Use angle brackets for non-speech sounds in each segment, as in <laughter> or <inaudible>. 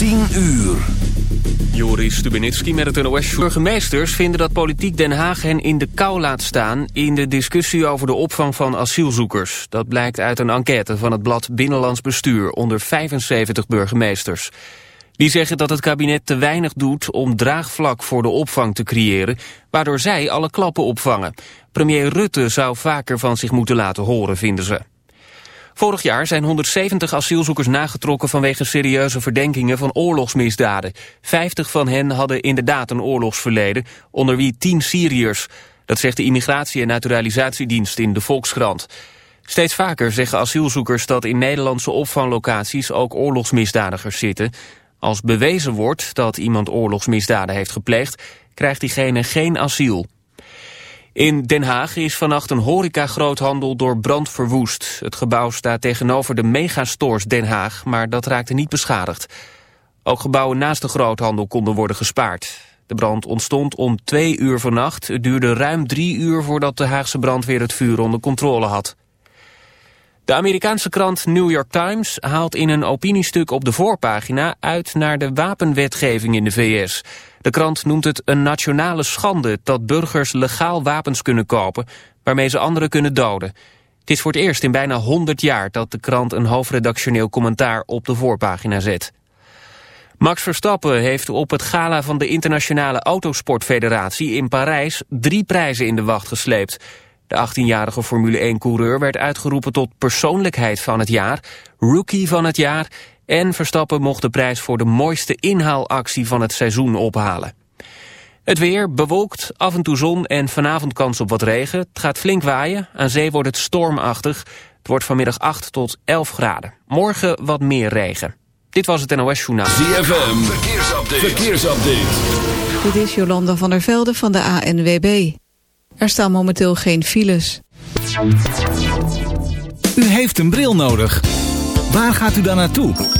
10 uur. Joris Stubenitski met het NOS. Burgemeesters vinden dat politiek Den Haag hen in de kou laat staan... in de discussie over de opvang van asielzoekers. Dat blijkt uit een enquête van het blad Binnenlands Bestuur... onder 75 burgemeesters. Die zeggen dat het kabinet te weinig doet om draagvlak voor de opvang te creëren... waardoor zij alle klappen opvangen. Premier Rutte zou vaker van zich moeten laten horen, vinden ze. Vorig jaar zijn 170 asielzoekers nagetrokken vanwege serieuze verdenkingen van oorlogsmisdaden. 50 van hen hadden inderdaad een oorlogsverleden, onder wie 10 Syriërs. Dat zegt de Immigratie- en Naturalisatiedienst in de Volkskrant. Steeds vaker zeggen asielzoekers dat in Nederlandse opvanglocaties ook oorlogsmisdadigers zitten. Als bewezen wordt dat iemand oorlogsmisdaden heeft gepleegd, krijgt diegene geen asiel. In Den Haag is vannacht een horeca-groothandel door brand verwoest. Het gebouw staat tegenover de megastores Den Haag, maar dat raakte niet beschadigd. Ook gebouwen naast de groothandel konden worden gespaard. De brand ontstond om twee uur vannacht. Het duurde ruim drie uur voordat de Haagse brandweer het vuur onder controle had. De Amerikaanse krant New York Times haalt in een opiniestuk op de voorpagina uit naar de wapenwetgeving in de VS. De krant noemt het een nationale schande dat burgers legaal wapens kunnen kopen waarmee ze anderen kunnen doden. Het is voor het eerst in bijna 100 jaar dat de krant een hoofdredactioneel commentaar op de voorpagina zet. Max Verstappen heeft op het gala van de Internationale Autosportfederatie in Parijs drie prijzen in de wacht gesleept. De 18-jarige Formule 1-coureur werd uitgeroepen tot persoonlijkheid van het jaar, rookie van het jaar en Verstappen mocht de prijs voor de mooiste inhaalactie van het seizoen ophalen. Het weer bewolkt, af en toe zon en vanavond kans op wat regen. Het gaat flink waaien, aan zee wordt het stormachtig. Het wordt vanmiddag 8 tot 11 graden. Morgen wat meer regen. Dit was het NOS Journaal. ZFM, verkeersupdate. verkeersupdate. Dit is Jolanda van der Velde van de ANWB. Er staan momenteel geen files. U heeft een bril nodig. Waar gaat u dan naartoe?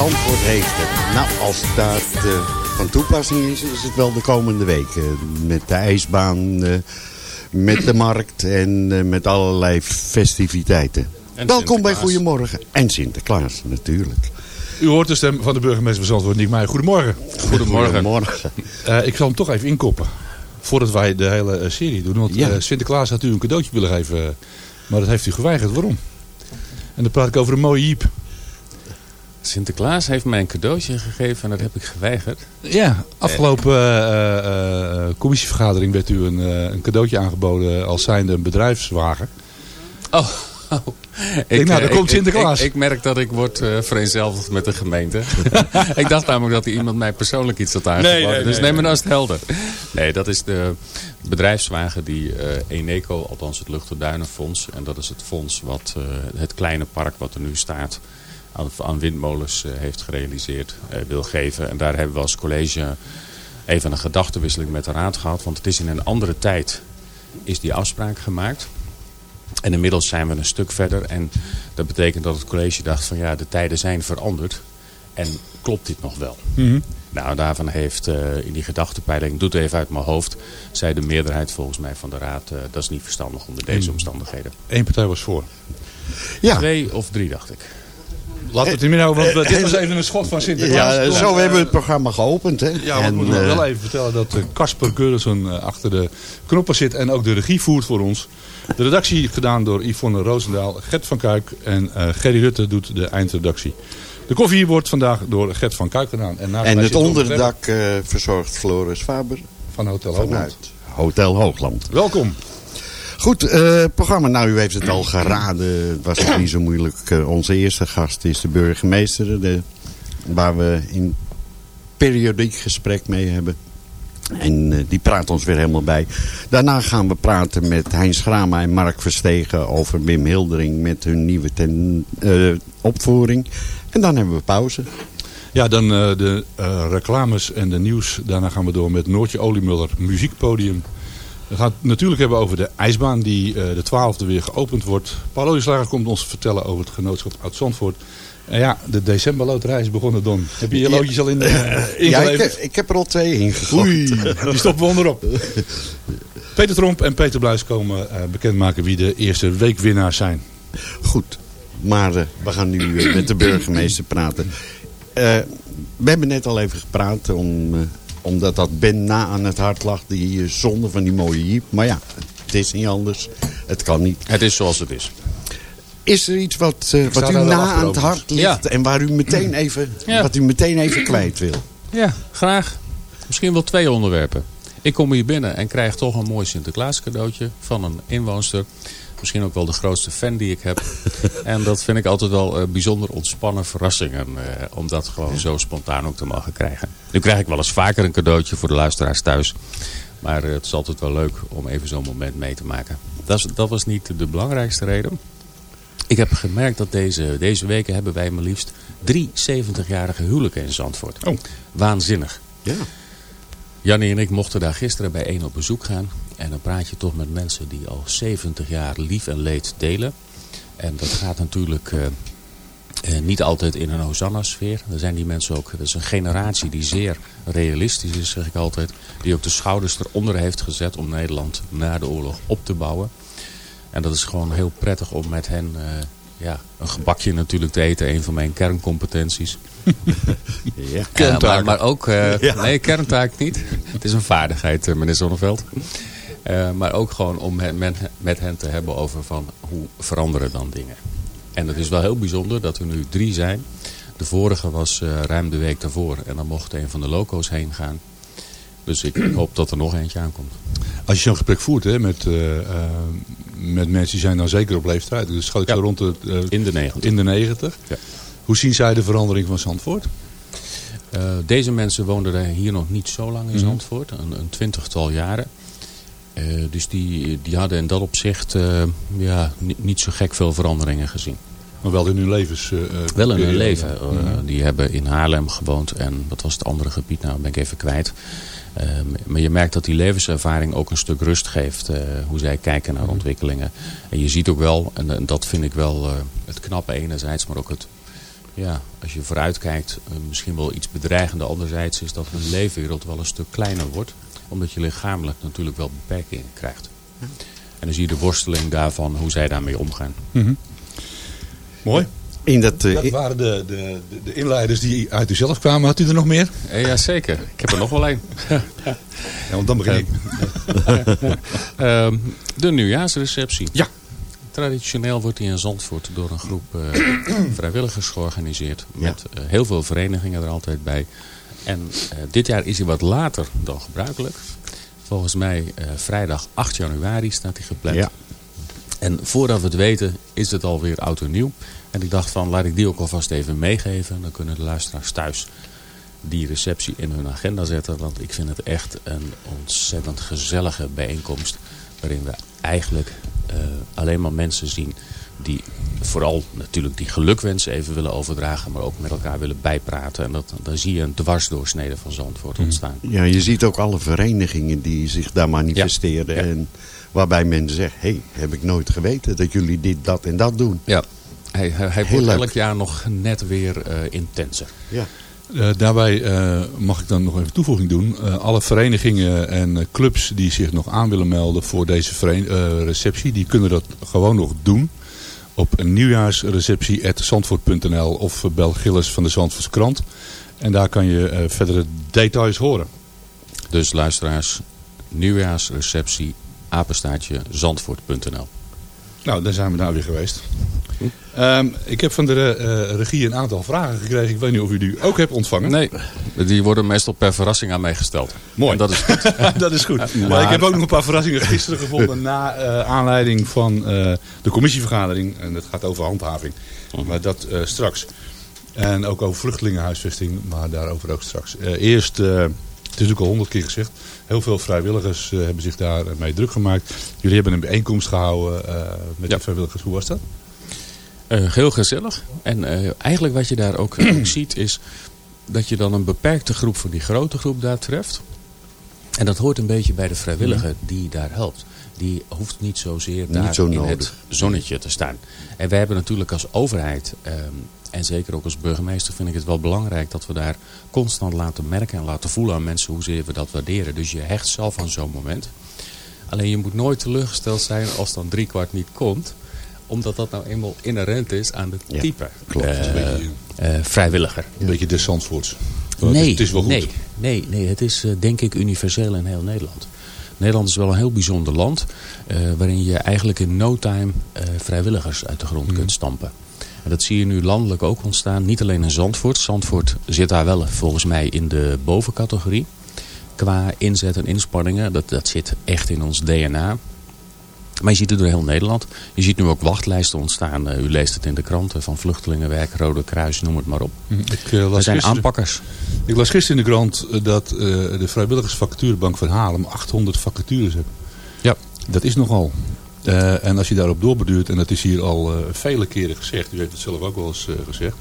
Zandvoort heeft het. Nou, als dat uh, van toepassing is, is het wel de komende weken. Met de ijsbaan, uh, met de markt en uh, met allerlei festiviteiten. En Welkom bij Goedemorgen. En Sinterklaas, natuurlijk. U hoort de stem van de burgemeester van Zandvoort, niet mij. Goedemorgen. Goedemorgen. Goedemorgen. ik zal hem toch even inkoppen. Voordat wij de hele serie doen. Want ja. Sinterklaas had u een cadeautje willen geven. Maar dat heeft u geweigerd. Waarom? En dan praat ik over een mooie jeep. Sinterklaas heeft mij een cadeautje gegeven en dat heb ik geweigerd. Ja, afgelopen uh, uh, commissievergadering werd u een, een, cadeautje aangeboden als zijnde een bedrijfswagen. Oh, oh. Ik, nou, daar komt Sinterklaas. Ik, ik, merk dat ik word uh, vereenzelvigd met de gemeente. <laughs> ik dacht namelijk dat iemand mij persoonlijk iets had aangeboden. Nee, nee, dus neem me nou eens helder. Nee, dat is de bedrijfswagen die uh, Eneco, althans het Luchterduinenfonds. En dat is het fonds wat uh, het kleine park wat er nu staat aan, windmolens eh, heeft gerealiseerd, eh, wil geven. En daar hebben we als college even een gedachtenwisseling met de raad gehad. Want het is in een andere tijd is die afspraak gemaakt. En inmiddels zijn we een stuk verder. En dat betekent dat het college dacht van ja, de tijden zijn veranderd. En klopt dit nog wel? Mhm. Nou, daarvan heeft uh, in die gedachtenpeiling, doet even uit mijn hoofd, zei de meerderheid volgens mij van de raad, uh, dat is niet verstandig onder deze omstandigheden. Eén partij was voor. Ja. Twee of drie, dacht ik. Laten we het er meer over, want dit was even een schot van Sinterklaas. Ja, zo hebben we het programma geopend. Hè? Ja, we moeten wel even vertellen dat Casper Geurensen achter de knoppen zit en ook de regie voert voor ons. De redactie gedaan door Yvonne Roosendaal, Gert van Kuik en uh, Gerry Rutte doet de eindredactie. De koffie wordt vandaag door Gert van Kuik gedaan. En, en het onderdak uh, verzorgt Floris Faber. Van Hotel Hoogland. Hotel Hoogland. Welkom. Goed, uh, programma. Nou, u heeft het al geraden. Het was niet zo moeilijk. Uh, onze eerste gast is de burgemeester. De, waar we in periodiek gesprek mee hebben. En uh, die praat ons weer helemaal bij. Daarna gaan we praten met Heinz Grama en Mark Verstegen over Wim Hildering met hun nieuwe ten, opvoering. En dan hebben we pauze. Ja, dan de reclames en de nieuws. Daarna gaan we door met Noortje Oliemuller, muziekpodium. We gaan het natuurlijk hebben over de ijsbaan die uh, de twaalfde weer geopend wordt. Paul Olieslager komt ons vertellen over het genootschap Oud-Zandvoort. En ja, de decemberloterij is begonnen, Don. Heb je je loodjes al in de, uh, Ja, <laughs> ik heb, ik heb, er al twee ingegooid. Oei, die stoppen we onderop. <laughs> Peter Tromp en Peter Bluis komen uh, bekendmaken wie de eerste weekwinnaars zijn. Goed, maar we gaan nu met de burgemeester praten. we hebben net al even gepraat om omdat dat Ben na aan het hart lag, die zonde van die mooie jeep. Maar ja, het is niet anders. Het kan niet. Het is zoals het is. Is er iets wat, uh, wat u na aan het hart ligt en waar u meteen even, wat u meteen even kwijt wil? Ja, graag. Misschien wel twee onderwerpen. Ik kom hier binnen en krijg toch een mooi Sinterklaas cadeautje van een inwoonster misschien ook wel de grootste fan die ik heb. <laughs> en dat vind ik altijd wel uh, bijzonder ontspannen verrassingen. Uh, om dat gewoon zo spontaan ook te mogen krijgen. Nu krijg ik wel eens vaker een cadeautje voor de luisteraars thuis. Maar uh, het is altijd wel leuk om even zo'n moment mee te maken. Dat, is, dat was niet de belangrijkste reden. Ik heb gemerkt dat deze, deze weken hebben wij maar liefst drie 70-jarige huwelijken in Zandvoort. Oh. Waanzinnig. Ja. Jannie en ik mochten daar gisteren bij één op bezoek gaan. En dan praat je toch met mensen die al 70 jaar lief en leed delen. En dat gaat natuurlijk uh, uh, niet altijd in een Hosanna-sfeer. Er zijn die mensen ook, dat is een generatie die zeer realistisch is, zeg ik altijd. Die ook de schouders eronder heeft gezet om Nederland na de oorlog op te bouwen. En dat is gewoon heel prettig om met hen uh, ja, een gebakje natuurlijk te eten. Een van mijn kerncompetenties. <laughs> ja. Uh, maar, maar, ook, ja. nee kerntaak niet. Het is een vaardigheid meneer Zonneveld. Uh, maar ook gewoon om met, hen te hebben over van hoe veranderen dan dingen. En het is wel heel bijzonder dat er nu drie zijn. De vorige was uh, ruim de week daarvoor. En dan mocht een van de loco's heen gaan. Dus ik, ik <clears throat> hoop dat er nog eentje aankomt. Als je zo'n gesprek voert hè, met, uh, met mensen die zijn dan zeker op leeftijd. Dus schat ik ja. zo rond de, in de 90. In de 90. Ja. Hoe zien zij de verandering van Zandvoort? deze mensen woonden hier nog niet zo lang in mhm. Zandvoort. Een, een twintigtal jaren. Uh, dus die, die hadden in dat opzicht uh, ja, niet, niet, zo gek veel veranderingen gezien. Maar wel in hun levens... Uh, wel in hun leven. Mm Die hebben in Haarlem gewoond en wat was het andere gebied? Nou, ben ik even kwijt. maar je merkt dat die levenservaring ook een stuk rust geeft. hoe zij kijken naar mhm. ontwikkelingen. En je ziet ook wel, en, en dat vind ik wel het knappe enerzijds, maar ook het ja, als je vooruit kijkt, eh, misschien wel iets bedreigender. Anderzijds is dat hun leefwereld wel een stuk kleiner wordt. Omdat je lichamelijk natuurlijk wel beperkingen krijgt. En dan zie je de worsteling daarvan, hoe zij daarmee omgaan. Mhm. Mooi. In dat, eh, Dat waren de, de, de, de inleiders die uit uzelf kwamen. Had u er nog meer? Eh, ja, zeker. Ik heb er nog wel één. <laughs> Ja, want dan begin ik. <laughs> Ehm, de nieuwjaarsreceptie. Ja. Traditioneel wordt die in Zandvoort door een groep eh, <clears throat> vrijwilligers georganiseerd. Met eh, heel veel verenigingen er altijd bij. En eh, dit jaar is hij wat later dan gebruikelijk. Volgens mij eh, vrijdag 8 januari staat hij gepland. Ja. En voordat we het weten is het alweer oud en nieuw. En ik dacht van laat ik die ook alvast even meegeven. Dan kunnen de luisteraars thuis die receptie in hun agenda zetten. Want ik vind het echt een ontzettend gezellige bijeenkomst. Waarin we eigenlijk eh, alleen maar mensen zien die vooral natuurlijk die gelukwensen even willen overdragen. Maar ook met elkaar willen bijpraten. En dat, dan zie je een dwarsdoorsnede van Zandvoort ontstaan. Ja, je ziet ook alle verenigingen die zich daar manifesteren. Ja. En waarbij mensen zeggen, hé, hey, heb ik nooit geweten dat jullie dit, dat en dat doen. Ja. Hij, hij, wordt leuk. elk jaar nog net weer eh, intenser. Ja. Eh, daarbij eh, mag ik dan nog even toevoeging doen. Eh, alle verenigingen en clubs die zich nog aan willen melden voor deze veren- eh, receptie, die kunnen dat gewoon nog doen. Op een nieuwjaarsreceptie.zandvoort.nl of bel Gilles van de Zandvoortse krant. En daar kan je eh, verdere details horen. Dus luisteraars, nieuwjaarsreceptie, apenstaartje, zandvoort.nl. Nou, daar zijn we daar weer geweest. Ehm, ik heb van de eh, regie een aantal vragen gekregen. Ik weet niet of u die ook hebt ontvangen. Nee, die worden meestal per verrassing aan mij gesteld. Mooi. En dat is goed. <laughs> dat is goed. Maar ik heb ook nog een paar verrassingen gisteren gevonden na eh, aanleiding van eh, de commissievergadering. En dat gaat over handhaving. Maar dat straks. En ook over vluchtelingenhuisvesting, maar daarover ook straks. Eerst, het is natuurlijk al honderd keer gezegd, heel veel vrijwilligers eh, hebben zich daar mee druk gemaakt. Jullie hebben een bijeenkomst gehouden eh, met Ja. die vrijwilligers. Hoe was dat? Eh, heel gezellig. En eh, eigenlijk wat je daar ook ook <clears throat> ziet is dat je dan een beperkte groep van die grote groep daar treft. En dat hoort een beetje bij de vrijwilliger die daar helpt. Die hoeft niet zozeer Niet daar zo in het zonnetje te staan. En wij hebben natuurlijk als overheid, ehm, en zeker ook als burgemeester vind ik het wel belangrijk dat we daar constant laten merken en laten voelen aan mensen hoezeer we dat waarderen. Dus je hecht zelf aan zo'n moment. Alleen je moet nooit teleurgesteld zijn als dan driekwart niet komt. Omdat dat nou eenmaal inherent is aan de Ja, type klopt. eh, Een beetje, eh, vrijwilliger. een beetje de Zandvoorts. Maar Nee, het, is, wel goed. nee, nee, nee, het is eh, denk ik universeel in heel Nederland. Nederland is wel een heel bijzonder land. eh, waarin je eigenlijk in no time eh, vrijwilligers uit de grond Mhm. kunt stampen. En dat zie je nu landelijk ook ontstaan. Niet alleen in Zandvoort. Zandvoort zit daar wel volgens mij in de bovencategorie. Qua inzet en inspanningen. Dat, dat zit echt in ons DNA. Maar je ziet het door heel Nederland. Je ziet nu ook wachtlijsten ontstaan. Eh, u leest het in de kranten van vluchtelingenwerk, Rode Kruis, noem het maar op. Ik, eh, Er zijn gisteren- aanpakkers. Ik las gisteren in de krant eh, dat de vrijwilligersvacaturebank van Haarlem 800 vacatures heeft. Ja. Dat is nogal. En als je daarop doorbeduurt, en dat is hier al vele keren gezegd, u heeft het zelf ook wel eens gezegd.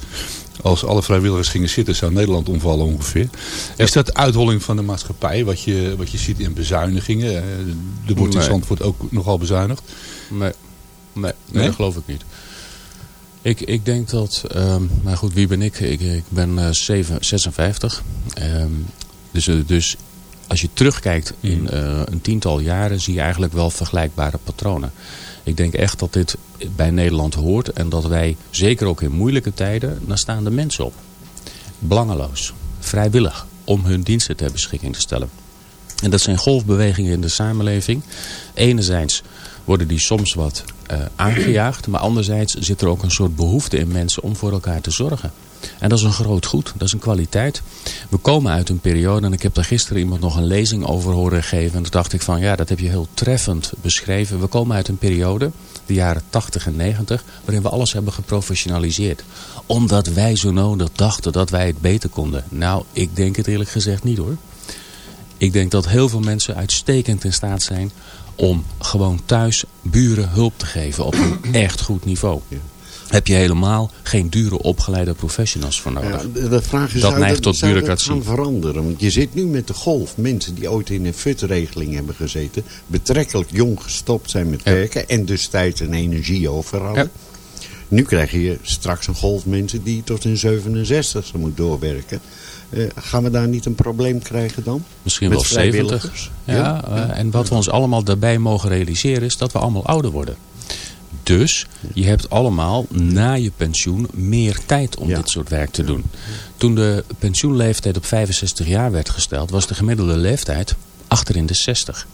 Als alle vrijwilligers gingen zitten, zou Nederland omvallen ongeveer. Is dat uitholling van de maatschappij, wat je, wat je ziet in bezuinigingen? Eh, er wordt in. Zandvoort ook nogal bezuinigd. Nee, nee, nee, dat geloof ik niet. Ik, ik denk dat, ehm maar goed, wie ben ik? Ik, ik ben eh, zeven- 56. Ehm, dus, eh, dus als je terugkijkt in eh, een tiental jaren zie je eigenlijk wel vergelijkbare patronen. Ik denk echt dat dit bij Nederland hoort en dat wij, zeker ook in moeilijke tijden, daar staan de mensen op. Belangeloos, vrijwillig, om hun diensten ter beschikking te stellen. En dat zijn golfbewegingen in de samenleving. Enerzijds worden die soms wat eh, aangejaagd. Maar anderzijds zit er ook een soort behoefte in mensen om voor elkaar te zorgen. En dat is een groot goed. Dat is een kwaliteit. We komen uit een periode, en ik heb daar gisteren iemand nog een lezing over horen geven. En toen dacht ik van, ja, dat heb je heel treffend beschreven. We komen uit een periode, de jaren 80 en 90, waarin we alles hebben geprofessionaliseerd. Omdat wij zo nodig dachten dat wij het beter konden. Nou, ik denk het eerlijk gezegd niet hoor. Ik denk dat heel veel mensen uitstekend in staat zijn om gewoon thuis buren hulp te geven op een <clears throat> echt goed niveau. Heb je helemaal geen dure opgeleide professionals voor nodig. Ja, de, vraag is, Dat neigt tot bureaucratie. gaan veranderen? Want je zit nu met de golf. Mensen die ooit in een FUT-regeling hebben gezeten. Betrekkelijk jong gestopt zijn met Ja. werken. En dus tijd en energie over hadden. Nu krijg je straks een golf mensen die tot hun 67 moet doorwerken. Eh, gaan we daar niet een probleem krijgen dan? Misschien Met wel 70. vrijwilligers? Ja, Ja. eh, en wat we ons allemaal daarbij mogen realiseren is dat we allemaal ouder worden. Dus je hebt allemaal na je pensioen meer tijd om Ja. dit soort werk te doen. Toen de pensioenleeftijd op 65 jaar werd gesteld, was de gemiddelde leeftijd achter in de 60.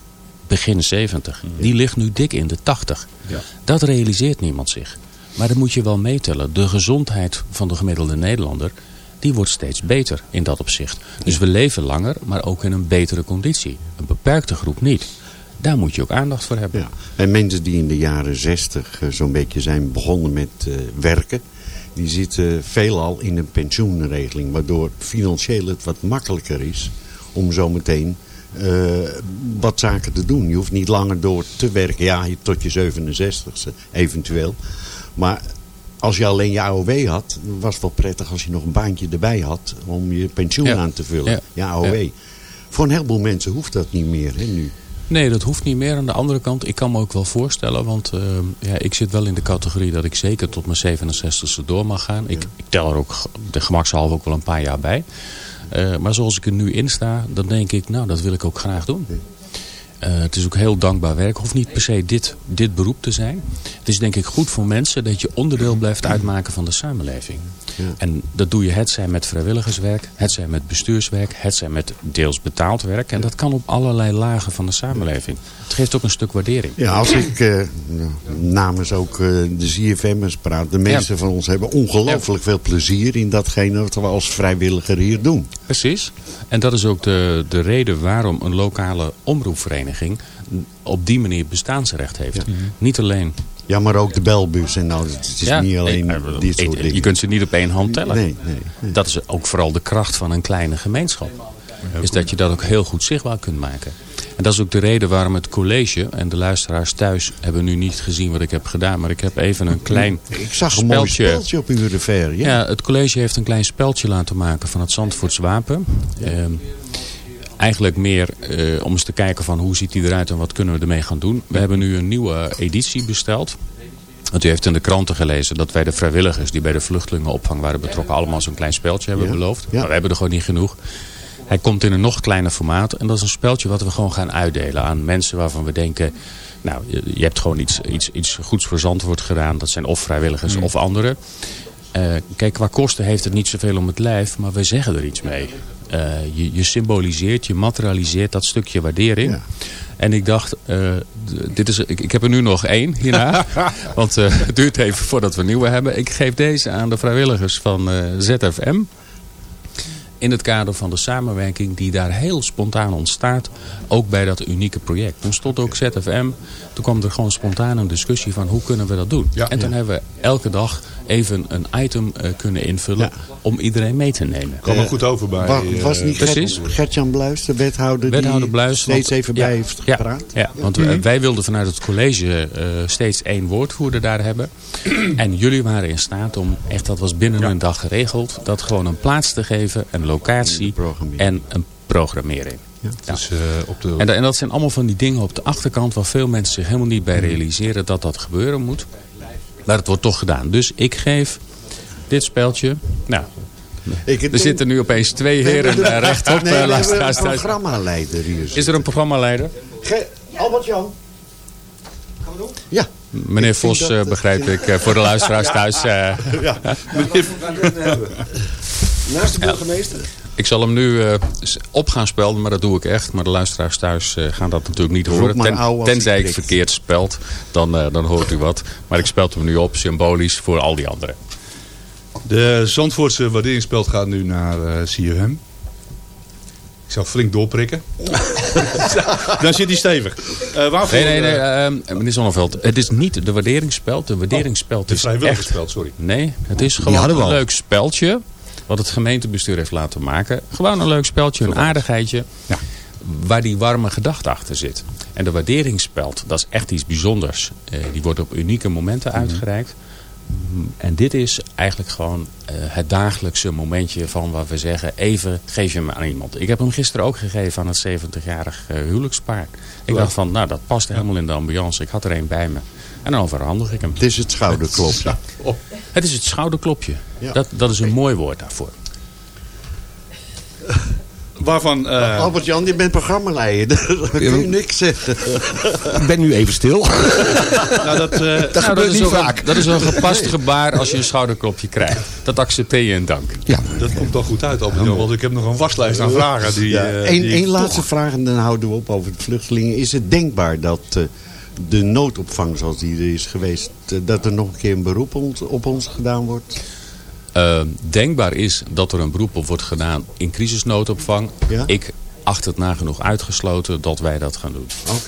Begin 70. Die ligt nu dik in de 80. Ja. Dat realiseert niemand zich. Maar dat moet je wel meetellen. De gezondheid van de gemiddelde Nederlander, die wordt steeds beter in dat opzicht. Dus we leven langer, maar ook in een betere conditie. Een beperkte groep niet. Daar moet je ook aandacht voor hebben. Ja. En mensen die in de jaren 60 eh, zo'n beetje zijn begonnen met eh, werken... die zitten veelal in een pensioenregeling... waardoor financieel het wat makkelijker is om zometeen eh, wat zaken te doen. Je hoeft niet langer door te werken. Ja, tot je 67ste eventueel. Maar als je alleen je AOW had... was het wel prettig als je nog een baantje erbij had... om je pensioen Ja. aan te vullen. Ja. Je AOW. Ja. Voor een heleboel mensen hoeft dat niet meer hè, nu. Nee, dat hoeft niet meer. Aan de andere kant, ik kan me ook wel voorstellen. Want eh, ja, ik zit wel in de categorie dat ik zeker tot mijn 67ste door mag gaan. Ik, ik tel er ook de gemakshalve ook wel een paar jaar bij. Eh, maar zoals ik er nu in sta, dan denk ik, nou dat wil ik ook graag doen. Eh, het is ook heel dankbaar werk. Hoeft niet per se dit, dit beroep te zijn. Het is denk ik goed voor mensen dat je onderdeel <clears throat> blijft uitmaken van de samenleving. Ja. En dat doe je het zijn met vrijwilligerswerk, het zijn met bestuurswerk, het zijn met deels betaald werk. En dat kan op allerlei lagen van de samenleving. Het geeft ook een stuk waardering. Ja, als ik eh, namens ook eh, de ZFM'ers praat. De meeste van ons hebben ongelooflijk veel plezier in datgene wat we als vrijwilliger hier doen. Precies. En dat is ook de, de reden waarom een lokale omroepvereniging op die manier bestaansrecht heeft. Niet alleen... Ja, maar ook de belbus. En nou, het is Ja, niet alleen nee, eh, dit soort dingen. Je kunt ze niet op één hand tellen. Nee, nee. Dat is ook vooral de kracht van een kleine gemeenschap. Is dat je dat ook heel goed zichtbaar kunt maken. En dat is ook de reden waarom het college... en de luisteraars thuis hebben nu niet gezien wat ik heb gedaan... maar ik heb even een klein Ik zag een mooi speltje- op uw revers. Ja. Ja, het college heeft een klein speltje laten maken van het Zandvoorts wapen. Ehm, eigenlijk meer eh, om eens te kijken van hoe ziet die eruit en wat kunnen we ermee gaan doen. We hebben nu een nieuwe editie besteld. Want u heeft in de kranten gelezen dat wij de vrijwilligers die bij de vluchtelingenopvang waren betrokken allemaal zo'n klein speltje hebben Ja, beloofd. ja. Maar we hebben er gewoon niet genoeg. Hij komt in een nog kleiner formaat en dat is een speltje wat we gewoon gaan uitdelen aan mensen waarvan we denken... Nou, je, hebt gewoon iets, iets, iets goeds voor Zandvoort gedaan. Dat zijn of vrijwilligers of anderen. Eh, kijk, qua kosten heeft het niet zoveel om het lijf, maar wij zeggen er iets mee. Eh, je, je symboliseert, je materialiseert dat stukje waardering. Ja. En ik dacht, eh, dit is, ik, ik heb er nu nog één hierna. <laughs> want eh, het duurt even voordat we een nieuwe hebben. Ik geef deze aan de vrijwilligers van ZFM. In het kader van de samenwerking die daar heel spontaan ontstaat. Ook bij dat unieke project. Toen stond ook ZFM. Toen kwam er gewoon spontaan een discussie van hoe kunnen we dat doen. Ja. en toen hebben we elke dag even een item eh, kunnen invullen. Ja. Om iedereen mee te nemen. Kwam er goed over bij... Wa- eh, was niet precies. Gert, Gertjan Bluis, de wethouder, Wethouder die Bluis. steeds want- even ja, bij heeft ja, gepraat? Ja, want wij- wij wilden vanuit het college eh, steeds één woordvoerder daar hebben. <clears throat> en jullie waren in staat om, echt dat was binnen een dag geregeld, dat gewoon een plaats te geven, een locatie en een programmering. is, eh, op de, En, en dat zijn allemaal van die dingen op de achterkant waar veel mensen zich helemaal niet bij realiseren dat dat gebeuren moet. Maar het wordt toch gedaan. Dus ik geef dit speltje. Nou, Ik, er zitten nu opeens twee heren eh, rechtop. Nee, eh, we een programmaleider hier. Is er een programmaleider? Ge- Albert-Jan. Ja. Meneer Ik vind Vos, dat- eh, begrijp ik, eh, voor de luisteraars thuis. eh, ja. Naast de burgemeester. ik zal hem nu eh, op gaan spelden, maar dat doe ik echt. Maar de luisteraars thuis eh, gaan dat natuurlijk niet horen. Ten- tenzij ik verkeerd speld, dan, eh, dan hoort u wat. Maar ik speld hem nu op, symbolisch, voor al die anderen. de Zandvoortse waarderingsspeld gaat nu naar eh CFM. Ik zal flink doorprikken. <laughs> Dan zit hij stevig. Eh, waarvoor, Nee, nee, nee, meneer Zonneveld. Het is niet de waarderingsspeld. De waarderingsspeld de is echt... sorry. Nee, het is gewoon een leuk speltje. Wat het gemeentebestuur heeft laten maken. Gewoon een leuk speltje, een aardigheidje. Ja. Waar die warme gedachte achter zit. En de waarderingsspeld, dat is echt iets bijzonders. Eh, die wordt op unieke momenten Mhm. uitgereikt. Mm, En dit is eigenlijk gewoon eh, het dagelijkse momentje van waar we zeggen... even geef je hem aan iemand. Ik heb hem gisteren ook gegeven aan het 70-jarig eh, huwelijkspaar. Ik dacht van, nou dat past helemaal in de ambiance. Ik had er een bij me. En dan overhandig ik hem. Het is het schouderklopje. Het is het schouderklopje. Ja. Dat, dat is een mooi woord daarvoor. Waarvan... eh, Albert-Jan, je bent programmaleider. Dan kun je niks zeggen. Ik ben nu even stil. nou, dat, eh, Dat Nou, is niet een- vaak. dat is een gepast gebaar als je een schouderklopje krijgt. Dat accepteer je en dank. Ja. dat komt toch goed uit, Albert want ik heb nog een waslijst aan vragen. Die, Ja, eh, Eén die laatste toch- vraag en dan houden we op over de vluchtelingen. Is het denkbaar dat eh, de noodopvang zoals die er is geweest... eh, dat er nog een keer een beroep op ons gedaan wordt? Eh, denkbaar is dat er een beroep op wordt gedaan in crisisnoodopvang. Ja? Ik acht het nagenoeg uitgesloten dat wij dat gaan doen.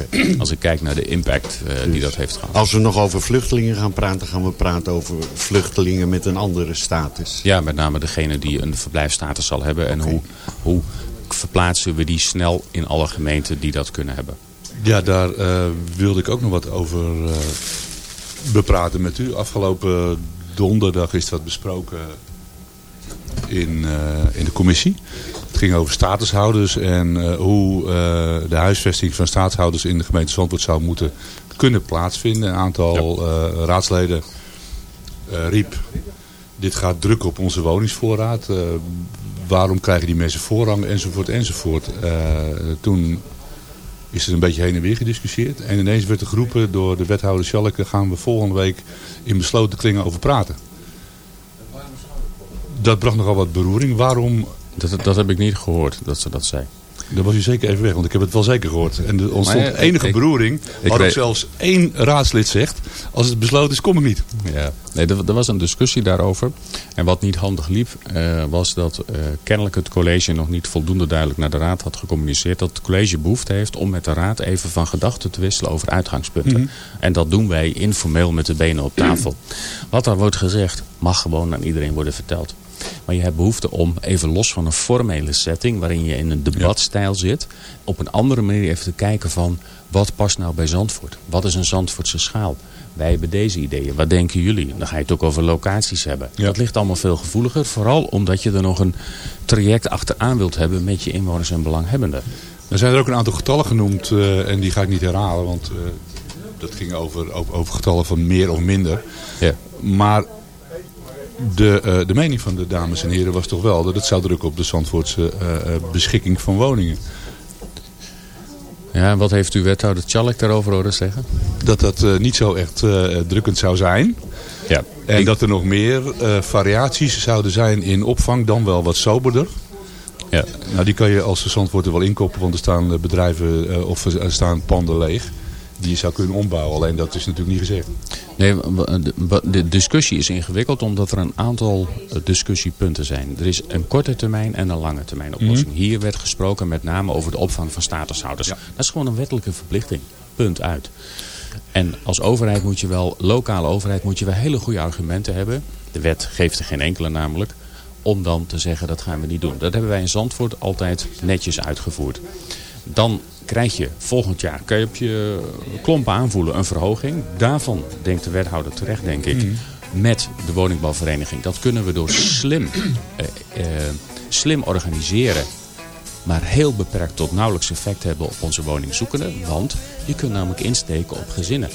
<clears throat> Als ik kijk naar de impact eh, die dat heeft gehad. Als we nog over vluchtelingen gaan praten... gaan we praten over vluchtelingen met een andere status. Ja, met name degene die een verblijfsstatus zal hebben. En hoe, hoe verplaatsen we die snel in alle gemeenten die dat kunnen hebben. Ja, daar eh, wilde ik ook nog wat over eh, bepraten met u. Afgelopen donderdag is dat besproken in, eh, in de commissie. Het ging over statushouders en hoe de huisvesting van statushouders in de gemeente Zandvoort zou moeten kunnen plaatsvinden. Een aantal raadsleden riep, dit gaat druk op onze woningsvoorraad. Waarom krijgen die mensen voorrang enzovoort enzovoort. Toen is er een beetje heen en weer gediscussieerd. En ineens werd er geroepen door de wethouder Schalke... gaan we volgende week in besloten klingen over praten. Dat bracht nogal wat beroering. Waarom, Dat, dat heb ik niet gehoord, dat ze dat zei. Daar was u zeker even weg, want ik heb het wel zeker gehoord. En er ontstond enige ik- beroering, ik waarop weet- zelfs één raadslid zegt... als het besloten is, kom ik niet. Ja. Nee, er, er was een discussie daarover. En wat niet handig liep, eh, was dat eh, kennelijk het college nog niet voldoende duidelijk naar de raad had gecommuniceerd. Dat het college behoefte heeft om met de raad even van gedachten te wisselen over uitgangspunten. En dat doen wij informeel met de benen op tafel. Wat daar wordt gezegd, mag gewoon aan iedereen worden verteld. Maar je hebt behoefte om even los van een formele setting waarin je in een debatstijl zit. Op een andere manier even te kijken van wat past nou bij Zandvoort? Wat is een Zandvoortse schaal? Wij hebben deze ideeën. Wat denken jullie? Dan ga je het ook over locaties hebben. Ja. Dat ligt allemaal veel gevoeliger. Vooral omdat je er nog een traject achteraan wilt hebben met je inwoners en belanghebbenden. Er zijn er ook een aantal getallen genoemd eh, en die ga ik niet herhalen. Want eh, dat ging over, over, over getallen van meer of minder. Ja. Maar de, eh, de mening van de dames en heren was toch wel dat het zou drukken op de Zandvoortse eh, eh, beschikking van woningen. Ja, wat heeft uw wethouder Tjallik daarover horen zeggen? Dat dat niet zo echt drukkend zou zijn. Ja. En dat er nog meer variaties zouden zijn in opvang, dan wel wat soberder. Ja. Nou, die kan je als de Zandvoorter wel inkopen, want er staan bedrijven of er staan panden leeg. Die je zou kunnen ombouwen, alleen dat is natuurlijk niet gezegd. Nee, de- discussie is ingewikkeld omdat er een aantal eh, discussiepunten zijn. Er is een korte termijn en een lange termijn oplossing. Hier werd gesproken met name over de opvang van statushouders. Dat is gewoon een wettelijke verplichting. Punt uit. En als overheid moet je wel, lokale overheid moet je wel hele goede argumenten hebben. De wet geeft er geen enkele namelijk. Om dan te zeggen dat gaan we niet doen. Dat hebben wij in Zandvoort altijd netjes uitgevoerd. Dan krijg je volgend jaar, kan je op je klompen aanvoelen, een verhoging. Daarvan denkt de wethouder terecht, denk ik, met de woningbouwvereniging. Dat kunnen we door slim, eh, eh, slim organiseren. Maar heel beperkt tot nauwelijks effect hebben op onze woningzoekenden. Want je kunt namelijk insteken op gezinnen.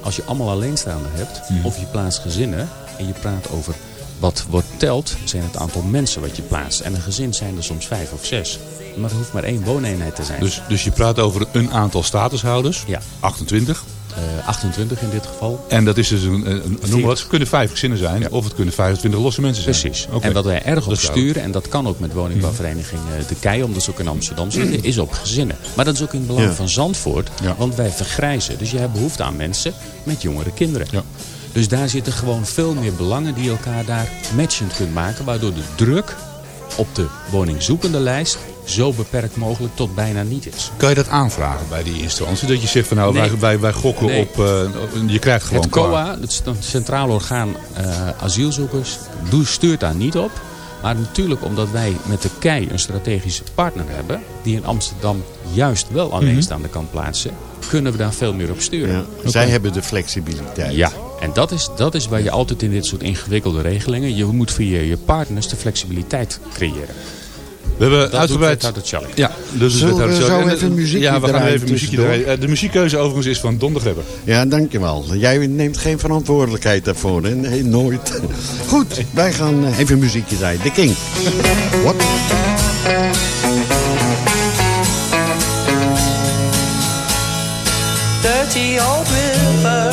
Als je allemaal alleenstaanden hebt, of je plaatst gezinnen en je praat over wat wordt telt, zijn het aantal mensen wat je plaatst. En een gezin zijn er soms vijf of zes. Maar er hoeft maar één wooneenheid te zijn. Dus, dus je praat over een aantal statushouders, Ja. 28. Eh, 28 in dit geval. En dat is dus een, een, een noem maar wat, het kunnen vijf gezinnen zijn, of het kunnen 25 losse mensen zijn. Precies. Oké. En wat wij erg op sturen, en dat kan ook met woningbouwvereniging eh, De Kei, omdat ze ook in Amsterdam zitten, is op gezinnen. Maar dat is ook in het belang Ja. van Zandvoort, Ja. want wij vergrijzen. Dus je hebt behoefte aan mensen met jongere kinderen. Ja. Dus daar zitten gewoon veel meer belangen die je elkaar daar matchend kunt maken, waardoor de druk op de woningzoekende lijst zo beperkt mogelijk tot bijna niet is. Kan je dat aanvragen bij die instantie? Dat je zegt van nou, Nee. wij, wij, wij gokken Nee. op, eh, je krijgt gewoon Het klaar. COA, het Centraal Orgaan eh, Asielzoekers, stuurt daar niet op. Maar natuurlijk omdat wij met de KEI een strategische partner hebben... die in Amsterdam juist wel alleenstaande kan plaatsen... kunnen we daar veel meer op sturen. Ja. Zij hebben de flexibiliteit. Ja, en dat is, dat is waar je altijd in dit soort ingewikkelde regelingen... je moet via je partners de flexibiliteit creëren. We hebben Dat doet uitgebreid... wethouder Tjallik. Ja, dus Zullen we zo even een muziekje Ja, we gaan draaien even muziekje draaien. Eh, De muziekkeuze overigens is van Don de Grebber. Ja, dankjewel. Jij neemt geen verantwoordelijkheid daarvoor, hè? Nee, nooit. <laughs> Goed, wij gaan eh, even muziekje draaien. The King. What? Dirty old river,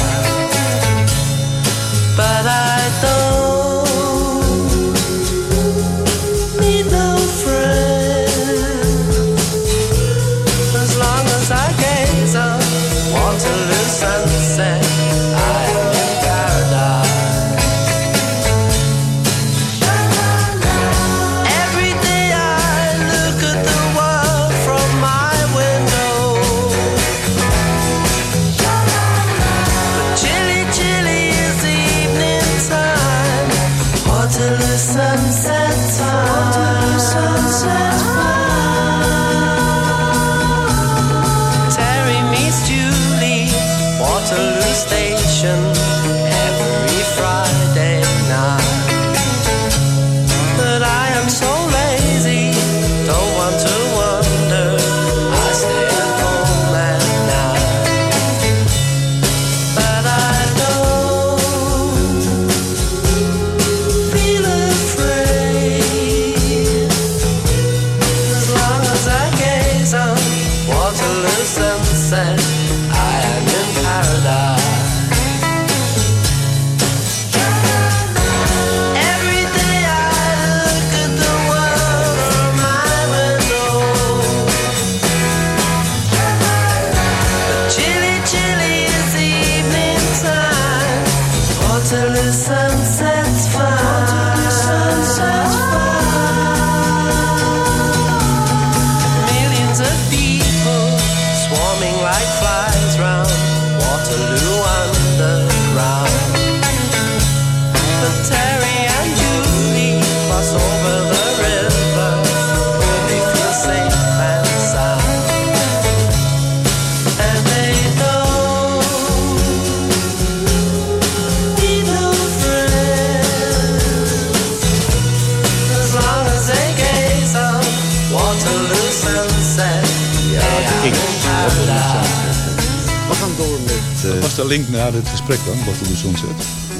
link naar dit gesprek dan, wat we dus ontzet?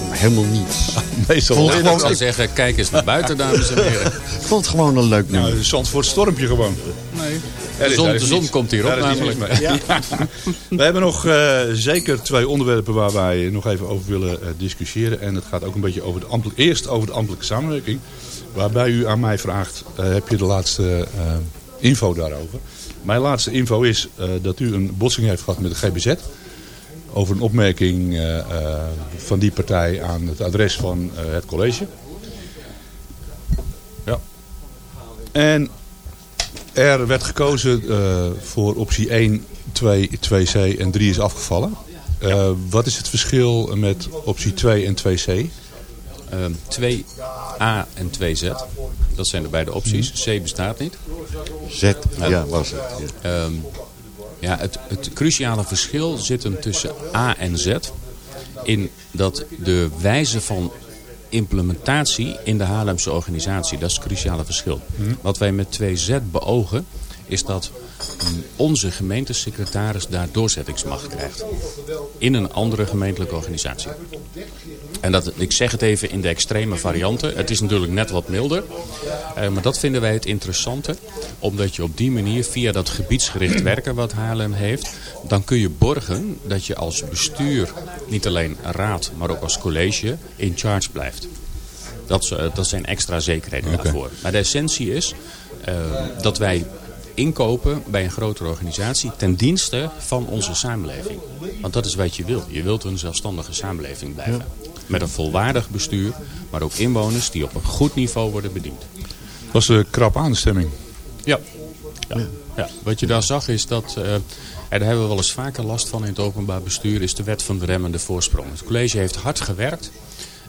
helemaal niets. <laughs> Meestal Vond wel. Ik zou zeggen, kijk eens naar buiten, dames en heren. <laughs> Ik vond het gewoon een leuk nummer. Nou, een Zandvoort stormpje gewoon. Nee. Er De is zon, de zon komt hierop namelijk. <laughs> We hebben nog eh, zeker twee onderwerpen waar wij nog even over willen eh, discussiëren. En het gaat ook een beetje over de ambtelijk, eerst over de ambtelijke samenwerking. Waarbij u aan mij vraagt, eh, heb je de laatste info daarover? Mijn laatste info is eh, dat u een botsing heeft gehad met de GBZ. Over een opmerking eh, eh, van die partij aan het adres van eh, het college. Ja. En er werd gekozen eh, voor optie 1, 2, 2C en 3 is afgevallen. Eh, wat is het verschil met optie 2 en 2C? Ehm, 2A en 2Z. Dat zijn de beide opties. C bestaat niet. Z, ja, was het. Ja. Ehm, ja, het, het cruciale verschil zit hem tussen A en Z. In dat de wijze van implementatie in de Haarlemse organisatie, dat is het cruciale verschil. Wat wij met 2Z beogen, is dat onze gemeentesecretaris daar doorzettingsmacht krijgt. In een andere gemeentelijke organisatie. En dat, ik zeg het even in de extreme varianten. Het is natuurlijk net wat milder. Eh, maar dat vinden wij het interessante. Omdat je op die manier via dat gebiedsgericht <clears throat> werken wat Haarlem heeft. Dan kun je borgen dat je als bestuur, niet alleen raad, maar ook als college in charge blijft. Dat, eh, dat zijn extra zekerheden daarvoor. Maar de essentie is eh, dat wij inkopen bij een grotere organisatie ten dienste van onze samenleving. Want dat is wat je wil. Je wilt een zelfstandige samenleving blijven. Met een volwaardig bestuur, maar ook inwoners die op een goed niveau worden bediend. Was een krap aanstemming. Ja. ja. ja. Wat je daar zag is dat, eh, en daar hebben we wel eens vaker last van in het openbaar bestuur, is de wet van de remmende voorsprong. Het college heeft hard gewerkt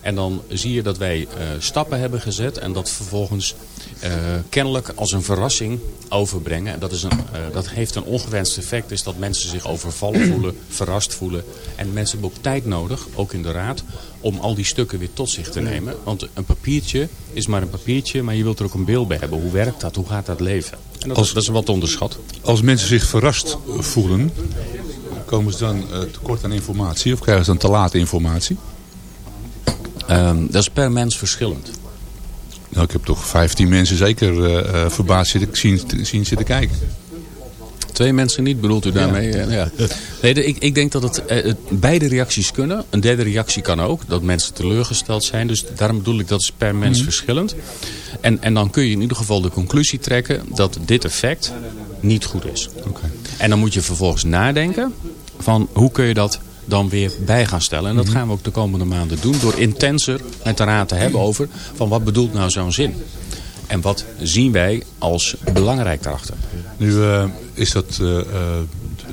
En dan zie je dat wij eh, stappen hebben gezet en dat vervolgens eh, kennelijk als een verrassing overbrengen. En dat, is een, eh, dat heeft een ongewenst effect, is dat mensen zich overvallen voelen, <clears throat> verrast voelen. En mensen hebben ook tijd nodig, ook in de raad, om al die stukken weer tot zich te nemen. Want een papiertje is maar een papiertje, maar je wilt er ook een beeld bij hebben. Hoe werkt dat? Hoe gaat dat leven? En dat, Als- is, dat is wat onderschat. Als mensen zich verrast voelen, komen ze dan tekort aan informatie of krijgen ze dan te laat informatie? Ehm, dat is per mens verschillend. Nou, ik heb toch 15 mensen zeker eh, verbaasd zitten, zien, zien zitten kijken. Twee mensen niet, bedoelt u daarmee? Ja. ja. Nee, de- ik, ik denk dat het, eh, het beide reacties kunnen. Een derde reactie kan ook, dat mensen teleurgesteld zijn. Dus daarom bedoel ik dat is per mens Mhm. verschillend. En, en dan kun je in ieder geval de conclusie trekken dat dit effect niet goed is. En dan moet je vervolgens nadenken van hoe kun je dat dan weer bij gaan stellen. En dat Mhm. gaan we ook de komende maanden doen door intenser met de raad te hebben over van wat bedoelt nou zo'n zin. En wat zien wij als belangrijk daarachter. Nu eh, is dat eh, eh,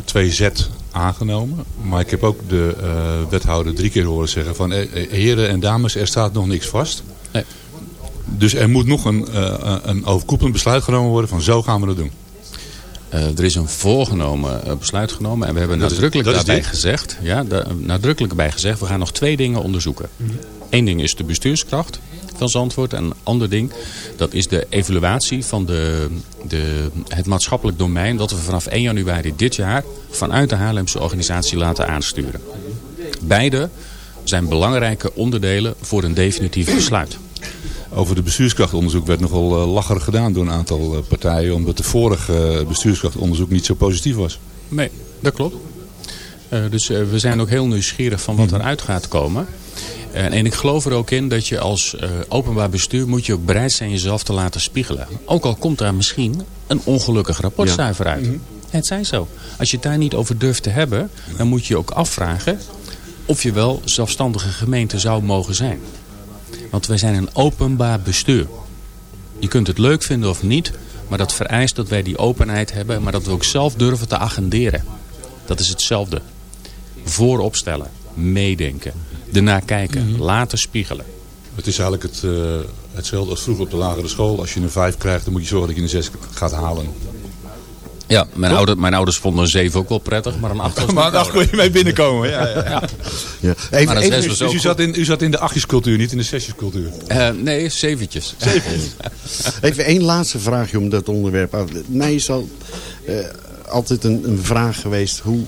2Z aangenomen. Maar ik heb ook de eh, wethouder drie keer horen zeggen van... eh, eh, heren en dames, er staat nog niks vast. Nee. Dus er moet nog een, eh, een overkoepelend besluit genomen worden van zo gaan we dat doen. Eh, er is een voorgenomen eh, besluit genomen en we hebben Dat nadrukkelijk is daarbij gezegd, ja, da- nadrukkelijk bij gezegd, we gaan nog twee dingen onderzoeken. Eén ding is de bestuurskracht van Zandvoort en een ander ding, dat is de evaluatie van de, de, het maatschappelijk domein dat we vanaf 1 januari dit jaar vanuit de Haarlemse organisatie laten aansturen. Beide zijn belangrijke onderdelen voor een definitief besluit. Over de bestuurskrachtonderzoek werd nogal uh, lacherig gedaan door een aantal uh, partijen. Omdat de vorige uh, bestuurskrachtonderzoek niet zo positief was. Nee, dat klopt. Dus we zijn ook heel nieuwsgierig van wat eruit gaat komen. En ik geloof er ook in dat je als uh, openbaar bestuur moet je ook bereid zijn jezelf te laten spiegelen. Ook al komt daar misschien een ongelukkig rapportcijfer ja. uit. Mm -hmm. Het zijn zo. Als je het daar niet over durft te hebben, dan moet je je ook afvragen of je wel zelfstandige gemeente zou mogen zijn. Want wij zijn een openbaar bestuur. Je kunt het leuk vinden of niet, maar dat vereist dat wij die openheid hebben, maar dat we ook zelf durven te agenderen. Dat is hetzelfde. Voorop stellen, meedenken, ernaar kijken, mm -hmm. laten spiegelen. Het is eigenlijk het, uh, hetzelfde als vroeger op de lagere school. Als je een 5 krijgt, dan moet je zorgen dat je een 6 gaat halen. Ja, mijn, ouder, mijn ouders vonden een 7 ook wel prettig, maar een 8 was <laughs> Maar een 8 kon je mee binnenkomen. Ja, ja. ja. ja. Even, dus u zat, in, u zat in de achtjescultuur, niet in de zesjescultuur? Uh, nee, zeventjes. Zeventjes. <laughs> even één laatste vraagje om dat onderwerp af. Mij is al, uh, altijd een, een vraag geweest. Hoe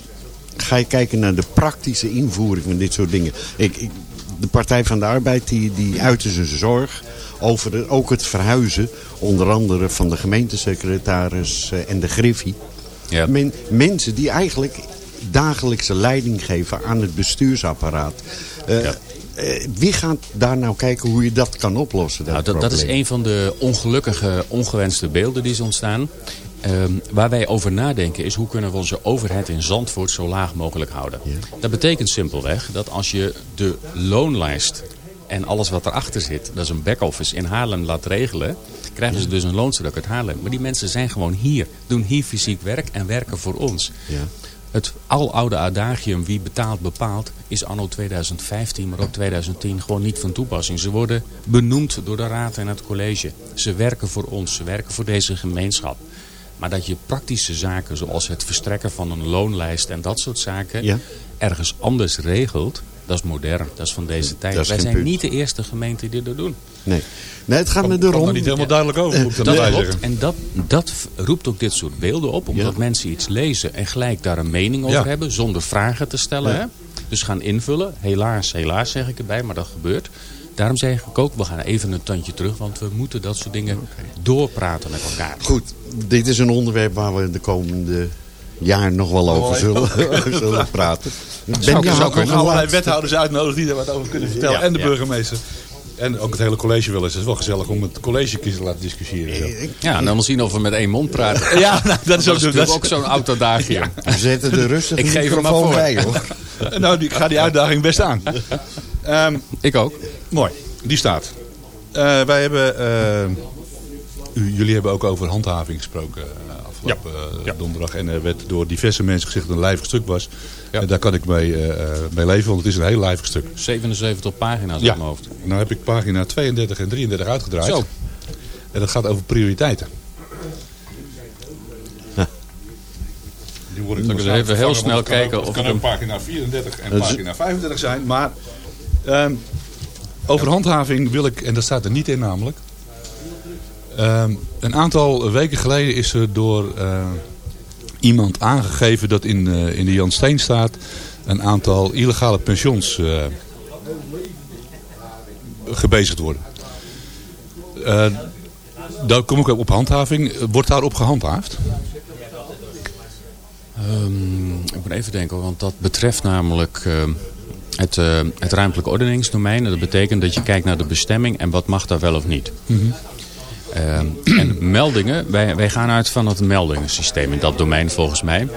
ga je kijken naar de praktische invoering van dit soort dingen? Ik, ik, de Partij van de Arbeid die, die uitte zijn zorg over de, ook het verhuizen. Onder andere van de gemeentesecretaris uh, en de Griffie. Ja. Men, mensen die eigenlijk dagelijkse leiding geven aan het bestuursapparaat. Uh, ja. uh, wie gaat daar nou kijken hoe je dat kan oplossen? Dat, nou, dat, dat is een van de ongelukkige, ongewenste beelden die is ontstaan. Um, waar wij over nadenken is hoe kunnen we onze overheid in Zandvoort zo laag mogelijk houden. Ja. Dat betekent simpelweg dat als je de loonlijst en alles wat erachter zit, dat is een back-office in Haarlem laat regelen, krijgen ze dus een loonstuk uit Haarlem. Maar die mensen zijn gewoon hier, doen hier fysiek werk en werken voor ons. Ja. Het aloude adagium wie betaalt bepaalt is anno 2015, maar ook 2010 gewoon niet van toepassing. Ze worden benoemd door de raad en het college. Ze werken voor ons, ze werken voor deze gemeenschap. Maar dat je praktische zaken zoals het verstrekken van een loonlijst en dat soort zaken ja. ergens anders regelt, dat is modern, dat is van deze tijd. Wij zijn punt. niet de eerste gemeente die dat doen. Nee, nee het gaat met de rond. niet helemaal duidelijk over, moet ik dat klopt. zeggen. En dat, dat roept ook dit soort beelden op, omdat ja. mensen iets lezen en gelijk daar een mening over Ja. hebben, zonder vragen te stellen. Ja. Hè? Dus gaan invullen. Helaas, helaas zeg ik erbij, maar dat gebeurt. Daarom zeg ik ook, we gaan even een tandje terug, want we moeten dat soort dingen doorpraten met elkaar. Goed, dit is een onderwerp waar we de komende jaar nog wel over zullen, <laughs> zullen praten. Ben je ook nog allerlei wethouders uitnodigen die daar wat over kunnen vertellen. Ja, en de ja. burgemeester. En ook het hele college wel eens. Het is wel gezellig om het college te laten discussiëren. Zo. Ja, en dan wel zien of we met één mond praten. <laughs> Ja, nou, dat is ook, dat is dat natuurlijk is- ook zo'n autodagium. We zetten de rustig Ik geef hem maar voor. bij, hoor. <laughs> Nou, die, ik ga die uitdaging best aan. Ehm, Ik ook. mooi, die staat. Eh, wij hebben, eh, u- jullie hebben ook over handhaving gesproken eh, afgelopen eh, donderdag. En er werd door diverse mensen gezegd dat het een lijvig stuk was. En daar kan ik mee, eh, eh, mee leven, want het is een heel lijvig stuk. 77 pagina's Ja. uit mijn hoofd. Nou heb ik pagina 32 en 33 uitgedraaid. Zo. En dat gaat over prioriteiten. Word Zal ik maar even heel snel kijken ook- of kan ook pagina 34 en pagina 35 zijn. Maar ehm, over handhaving wil ik, en dat staat er niet in namelijk. Ehm, een aantal weken geleden is er door eh, iemand aangegeven dat in, eh, in de Jan Steenstaat een aantal illegale pensions eh, gebezigd worden. Daar kom ik ook op handhaving. Wordt daarop gehandhaafd? Ehm, ik moet even denken, want dat betreft namelijk het, het ruimtelijk ordeningsdomein. Dat betekent dat je kijkt naar de bestemming en wat mag daar wel of niet. Ehm, en meldingen, wij, wij gaan uit van het meldingensysteem in dat domein volgens mij.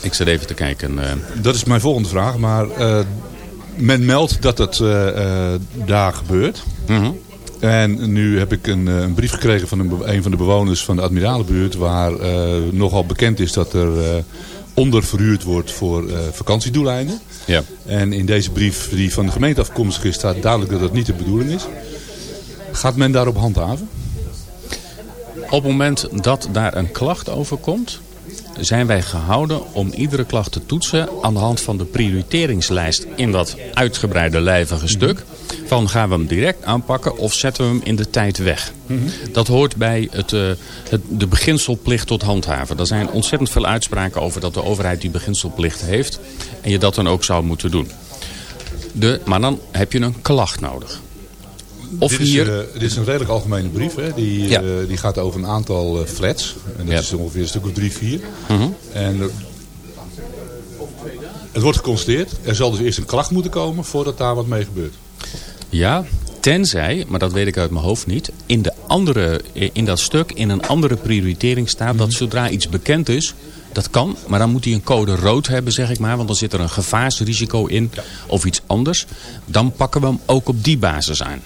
Ik zit even te kijken. eh, Dat is mijn volgende vraag. Maar eh, men meldt dat het eh, daar gebeurt. mhm. En nu heb ik een, een brief gekregen van een, van de bewoners van de Admiralenbuurt... waar nogal bekend is dat er onderverhuurd wordt voor eh, vakantiedoeleinden. Ja. En in deze brief die van de gemeente afkomstig is... staat duidelijk dat dat niet de bedoeling is. Gaat men daarop handhaven? Op het moment dat daar een klacht over komt, zijn wij gehouden om iedere klacht te toetsen aan de hand van de prioriteringslijst in dat uitgebreide lijvige stuk. Van gaan we hem direct aanpakken of zetten we hem in de tijd weg. Dat hoort bij het, eh, het, de beginselplicht tot handhaven. Er zijn ontzettend veel uitspraken over dat de overheid die beginselplicht heeft. En je dat dan ook zou moeten doen. De, maar dan heb je een klacht nodig. Of dit, is, hier... eh, dit is een redelijk algemene brief. Hè? Die, Ja. eh, die gaat over een aantal eh, flats. En dat Ja. is ongeveer een stuk of drie, vier. Mhm. En het wordt geconstateerd. Er zal dus eerst een klacht moeten komen voordat daar wat mee gebeurt. Ja, tenzij, maar dat weet ik uit mijn hoofd niet, in, de andere, in dat stuk in een andere prioritering staat dat zodra iets bekend is, dat kan, maar dan moet hij een code rood hebben, zeg ik maar, want dan zit er een gevaarsrisico in of iets anders. Dan pakken we hem ook op die basis aan.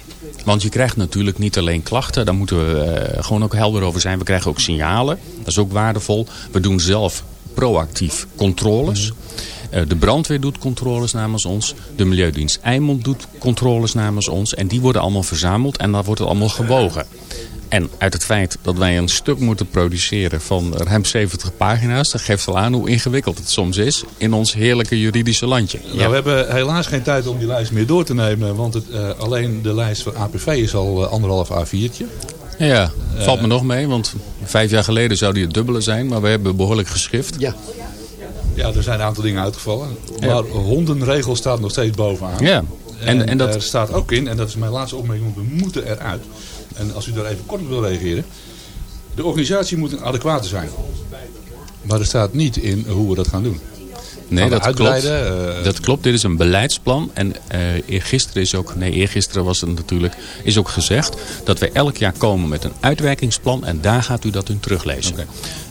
Want je krijgt natuurlijk niet alleen klachten, daar moeten we eh, gewoon ook helder over zijn. We krijgen ook signalen, dat is ook waardevol. We doen zelf proactief controles. Eh, De brandweer doet controles namens ons. De Milieudienst Eimond doet controles namens ons. En die worden allemaal verzameld en dan wordt het allemaal gewogen. En uit het feit dat wij een stuk moeten produceren van ruim 70 pagina's... dat geeft al aan hoe ingewikkeld het soms is in ons heerlijke juridische landje. Nou, we hebben helaas geen tijd om die lijst meer door te nemen. Want het, eh, alleen de lijst van APV is al eh, anderhalf A4'tje. Ja, valt me nog mee, want vijf jaar geleden zou die het dubbele zijn. Maar we hebben behoorlijk geschrift. Ja. Ja, er zijn een aantal dingen uitgevallen. Maar hondenregel staat nog steeds bovenaan. Ja. En, En- en dat- er staat ook in, en dat is mijn laatste opmerking, want we moeten eruit. En als u daar even kort op wil reageren. De organisatie moet een adequate zijn. Maar er staat niet in hoe we dat gaan doen. Nee, dat klopt. Eh, dat klopt. Dit is een beleidsplan. En eh eergisteren is ook, nee, eergisteren was het natuurlijk, is ook gezegd dat we elk jaar komen met een uitwerkingsplan. En daar gaat u dat in teruglezen.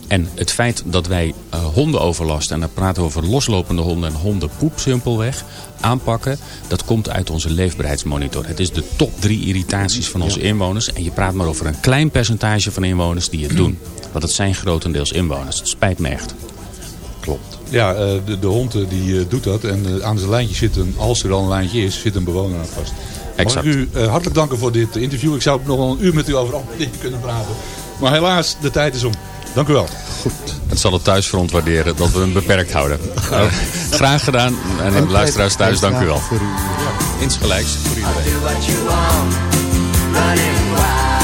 En het feit dat wij eh, hondenoverlast, en dan praten we over loslopende honden en hondenpoep simpelweg, aanpakken. Dat komt uit onze leefbaarheidsmonitor. Het is de top drie irritaties van onze inwoners. En je praat maar over een klein percentage van inwoners die het doen. Want het zijn grotendeels inwoners. Het spijt me echt. Klopt. Ja, eh, de, de hond eh, die doet dat. En aan zijn lijntje zit een, als er al een lijntje is, zit een bewoner aan vast. Exact. Mag ik u hartelijk danken voor dit interview. Ik zou nog wel een uur met u over andere dingen kunnen praten. Maar helaas, de tijd is om. Dank u wel. Het zal het thuisfront waarderen dat we hem beperkt houden. Eh, graag gedaan. En de luisteraars thuis, dank u wel. Insgelijks voor iedereen. What you want, running wild.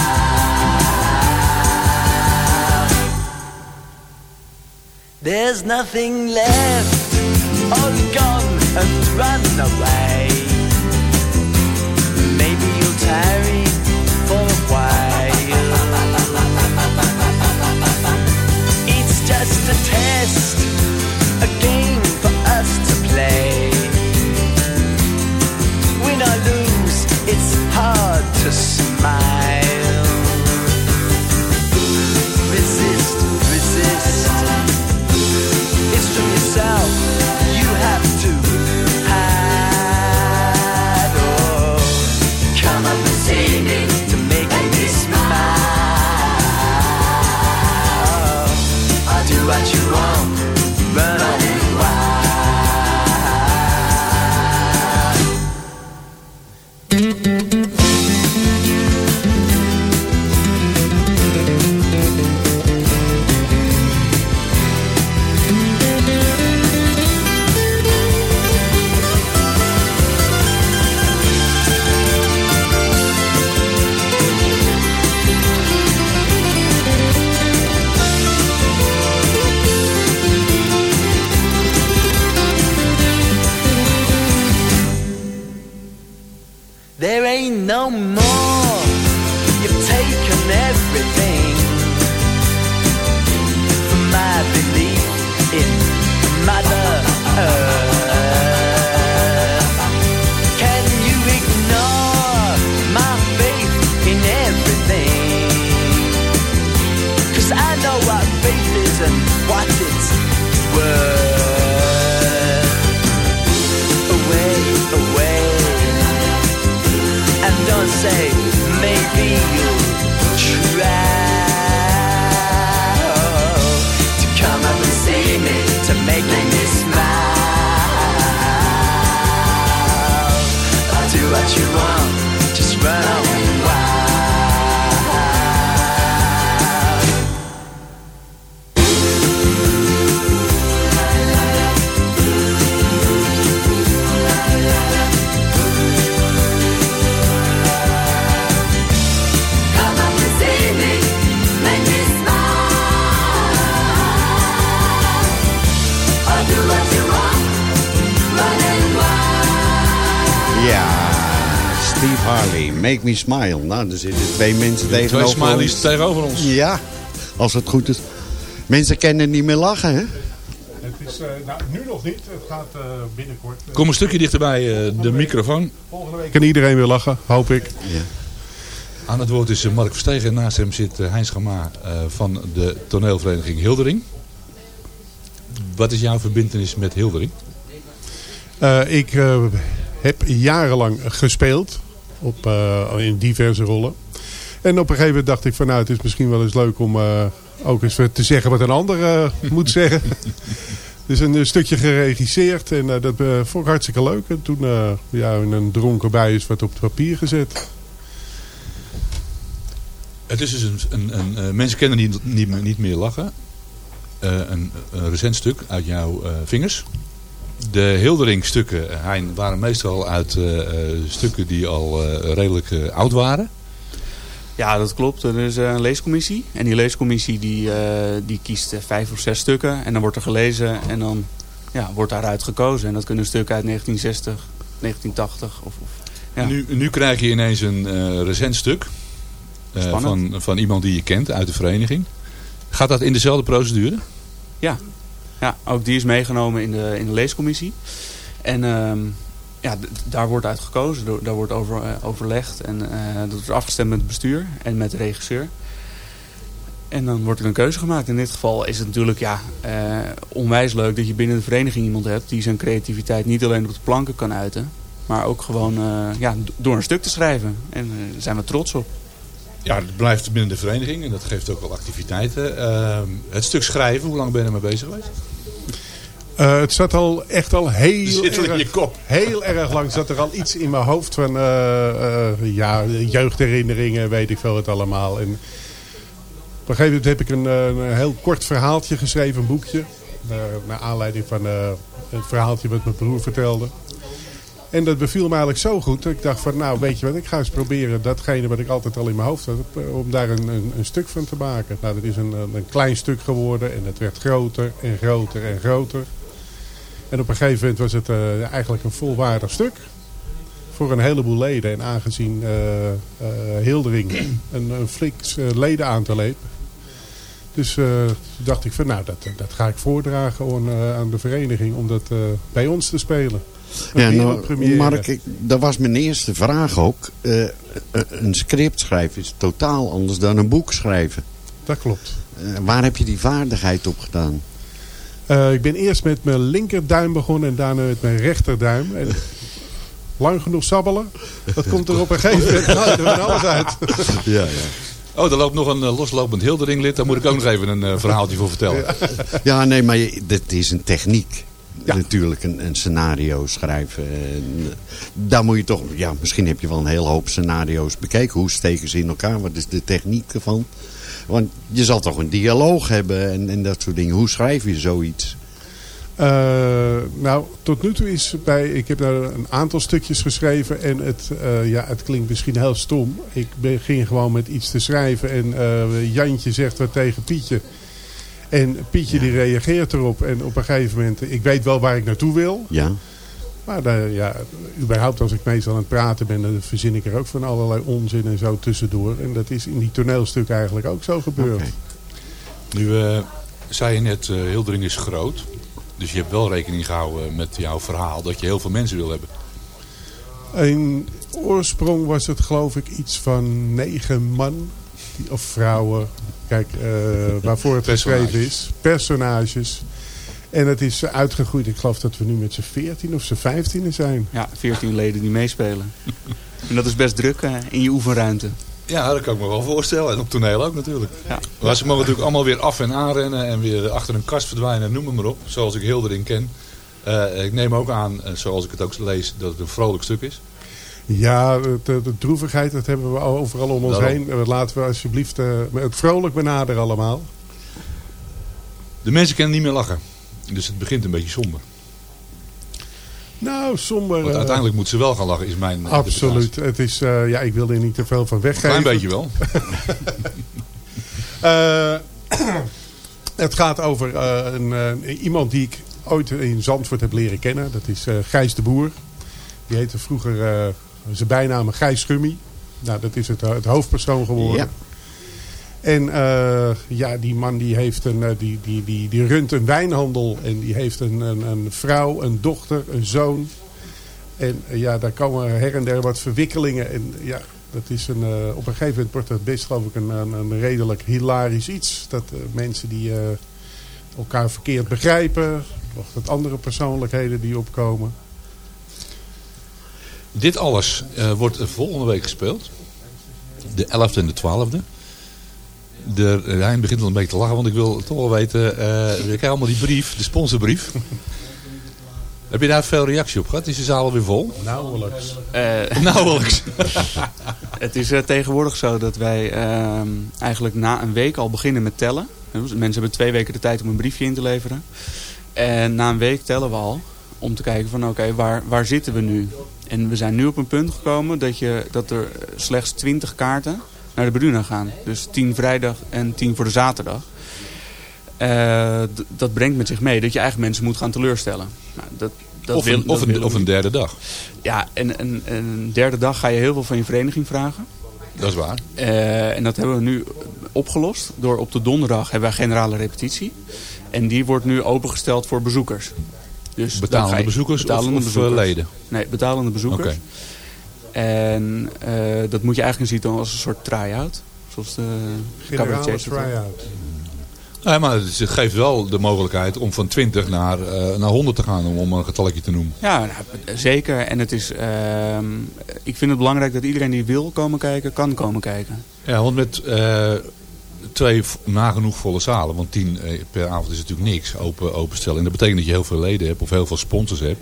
There's nothing left, all gone and run away. Maybe you'll tarry a test, a game for us to play. Win or lose, it's hard to smile. Make Me Smile. Nou, er zitten twee mensen Twee tegenover smileys ons. tegenover ons. Ja, als het goed is. Mensen kennen niet meer lachen, hè? Het is, eh, nou, nu nog niet. Het gaat eh, binnenkort. eh, Kom een stukje dichterbij uh, de microfoon. Volgende week kan iedereen weer lachen, hoop ik. Aan het woord is Mark Verstegen en naast hem zit Heinz Gama uh, van de toneelvereniging Hildering. Wat is jouw verbindenis met Hildering? Uh, ik uh, heb jarenlang gespeeld op, uh, in diverse rollen. En op een gegeven moment dacht ik van nou het is misschien wel eens leuk om ook eens te zeggen wat een ander moet zeggen. <laughs> Dus een stukje geregisseerd en dat vond ik hartstikke leuk. En toen ja, in een dronken bij is wat op het papier gezet. Het is dus een, een, een, een mensen kennen niet, niet, niet meer lachen. een, een recent stuk uit jouw vingers. De Hildering-stukken, Hein, waren meestal uit uh, uh, stukken die al redelijk oud waren. Ja, dat klopt. Er is een leescommissie. En die leescommissie die, die kiest vijf of zes stukken. En dan wordt er gelezen en dan ja, wordt daaruit gekozen. En dat kunnen stukken uit 1960, 1980. Of, of, ja. nu, nu krijg je ineens een recent stuk van, van iemand die je kent uit de vereniging. Gaat dat in dezelfde procedure? Ja, ja, ook die is meegenomen in de, in de leescommissie. En uh, ja, daar wordt uit gekozen, daar wordt over uh, overlegd. En uh, dat wordt afgestemd met het bestuur en met de regisseur. En dan wordt er een keuze gemaakt. In dit geval is het natuurlijk ja, uh, onwijs leuk dat je binnen de vereniging iemand hebt... die zijn creativiteit niet alleen op de planken kan uiten... maar ook gewoon ja, door een stuk te schrijven. En daar zijn we trots op. Ja, het blijft binnen de vereniging en dat geeft ook wel activiteiten. het stuk schrijven, hoe lang ben je ermee bezig geweest? Uh, het zat al echt al heel, zit erg, in je kop. heel erg lang. Zat er al iets in mijn hoofd van uh, uh, ja, jeugdherinneringen, weet ik veel het allemaal. En op een gegeven moment heb ik een, een heel kort verhaaltje geschreven, een boekje. naar aanleiding van het verhaaltje wat mijn broer vertelde. En dat beviel me eigenlijk zo goed. Dat ik dacht van nou weet je wat, ik ga eens proberen datgene wat ik altijd al in mijn hoofd had. Om daar een, een, een stuk van te maken. Nou dat is een, een klein stuk geworden en het werd groter en groter en groter. En op een gegeven moment was het uh, eigenlijk een volwaardig stuk. Voor een heleboel leden. En aangezien uh, uh, Hildering <clears throat> een, een flink ledenaantal heeft. Dus dacht ik van nou dat, dat ga ik voordragen aan, aan de vereniging. Om dat bij ons te spelen. Ja, nou, Mark, ik, dat was mijn eerste vraag ook. Uh, een script schrijven is totaal anders dan een boek schrijven. Dat klopt. Uh, waar heb je die vaardigheid op gedaan? Uh, ik ben eerst met mijn linkerduim begonnen en daarna met mijn rechterduim. En <laughs> lang genoeg sabbelen, dat komt er op een gegeven moment <laughs> alles uit. Ja, ja. Oh, er loopt nog een loslopend Hilderinglid. Daar moet ik ook nog even een uh, verhaaltje voor vertellen. Ja, ja nee, maar dit is een techniek. Ja. Natuurlijk een, een, scenario schrijven. En daar moet je toch... Ja, misschien heb je wel een hele hoop scenario's bekeken. Hoe steken ze in elkaar? Wat is de techniek ervan? Want je zal toch een dialoog hebben en, en dat soort dingen. Hoe schrijf je zoiets? Uh, nou, tot nu toe is bij... Ik heb daar een aantal stukjes geschreven. En het, uh, ja, het klinkt misschien heel stom. Ik begin gewoon met iets te schrijven. En uh, Jantje zegt wat tegen Pietje. En Pietje ja. die reageert erop. En op een gegeven moment... Ik weet wel waar ik naartoe wil. Ja. Maar daar, ja, überhaupt als ik meestal aan het praten ben... dan verzin ik er ook van allerlei onzin en zo tussendoor. En dat is in die toneelstukken eigenlijk ook zo gebeurd. Okay. Nu uh, zei je net, uh, Hildering is groot. Dus je hebt wel rekening gehouden met jouw verhaal... dat je heel veel mensen wil hebben. In oorsprong was het geloof ik iets van negen man... of vrouwen... Kijk, uh, waarvoor het geschreven is. Personages. En het is uitgegroeid. Ik geloof dat we nu met z'n 14 of z'n 15 zijn. Ja, 14 leden die meespelen. en dat is best druk uh, in je oefenruimte. Ja, dat kan ik me wel voorstellen. En op toneel ook natuurlijk. Ja. Maar ze mogen natuurlijk allemaal weer af en aanrennen. En weer achter een kast verdwijnen. Noem maar op. Zoals ik Hildering ken. Uh, ik neem ook aan, zoals ik het ook lees, dat het een vrolijk stuk is. Ja, de, de droevigheid, dat hebben we overal om ons Daarom. heen. Laten we alsjeblieft uh, het vrolijk benaderen allemaal. De mensen kunnen niet meer lachen. Dus het begint een beetje somber. Nou, somber... Want uiteindelijk moeten ze wel gaan lachen, is mijn Absoluut. Het is, uh, ja, ik wil er niet te veel van weggeven. Een klein beetje wel. uh, <laughs> het gaat over een, iemand die ik ooit in Zandvoort heb leren kennen. Dat is Gijs de Boer. Die heette vroeger zijn bijnaam Gijs Gummy. Nou, dat is het, het hoofdpersoon geworden. Ja. En eh, ja, die man die heeft een, eh, die, die, die, die runt een wijnhandel. En die heeft een, een, een vrouw, een dochter, een zoon. En eh, ja, daar komen her en der wat verwikkelingen. En ja, dat is een, eh, op een gegeven moment wordt dat best geloof ik een, een, een redelijk hilarisch iets. Dat eh, mensen die eh, elkaar verkeerd begrijpen. Of dat andere persoonlijkheden die opkomen. Dit alles eh, wordt volgende week gespeeld. De 11e en de 12e. De, hij begint al een beetje te lachen, want ik wil toch wel weten... eh ik krijg allemaal die brief, de sponsorbrief. Heb je daar veel reactie op gehad? Is de zaal alweer vol? Nauwelijks. Eh, <laughs> Nauwelijks. <laughs> het is tegenwoordig zo dat wij ehm, eigenlijk na een week al beginnen met tellen. Dus mensen hebben twee weken de tijd om een briefje in te leveren. En na een week tellen we al om te kijken van oké, waar, waar zitten we nu? En we zijn nu op een punt gekomen dat, je, dat er slechts 20 kaarten naar de Bruna gaan. Dus 10 vrijdag en 10 voor de zaterdag. Eh, dat brengt met zich mee dat je eigenlijk mensen moet gaan teleurstellen. Nou, dat, dat Of wil- een, of, een, of een derde dag. ja, en, en, en een derde dag ga je heel veel van je vereniging vragen. Dat is waar. Eh, en dat hebben we nu opgelost. Door op de donderdag hebben wij generale repetitie. En die wordt nu opengesteld voor bezoekers. Dus Betalende bezoekers of- betalende of, bezoekers. eh, leden? Nee, betalende bezoekers. Oké. En eh, dat moet je eigenlijk zien dan als een soort try-out. Zoals de Generale try-out. Nee, maar het geeft wel de mogelijkheid om van 20 naar, eh, naar 100 te gaan, om, om een getalletje te noemen. Ja, nou, zeker. En het is, ehm, ik vind het belangrijk dat iedereen die wil komen kijken, kan komen kijken. Ja, want met eh, twee nagenoeg volle zalen, want 10 eh, per avond is natuurlijk niks open, openstellen. En dat betekent dat je heel veel leden hebt of heel veel sponsors hebt.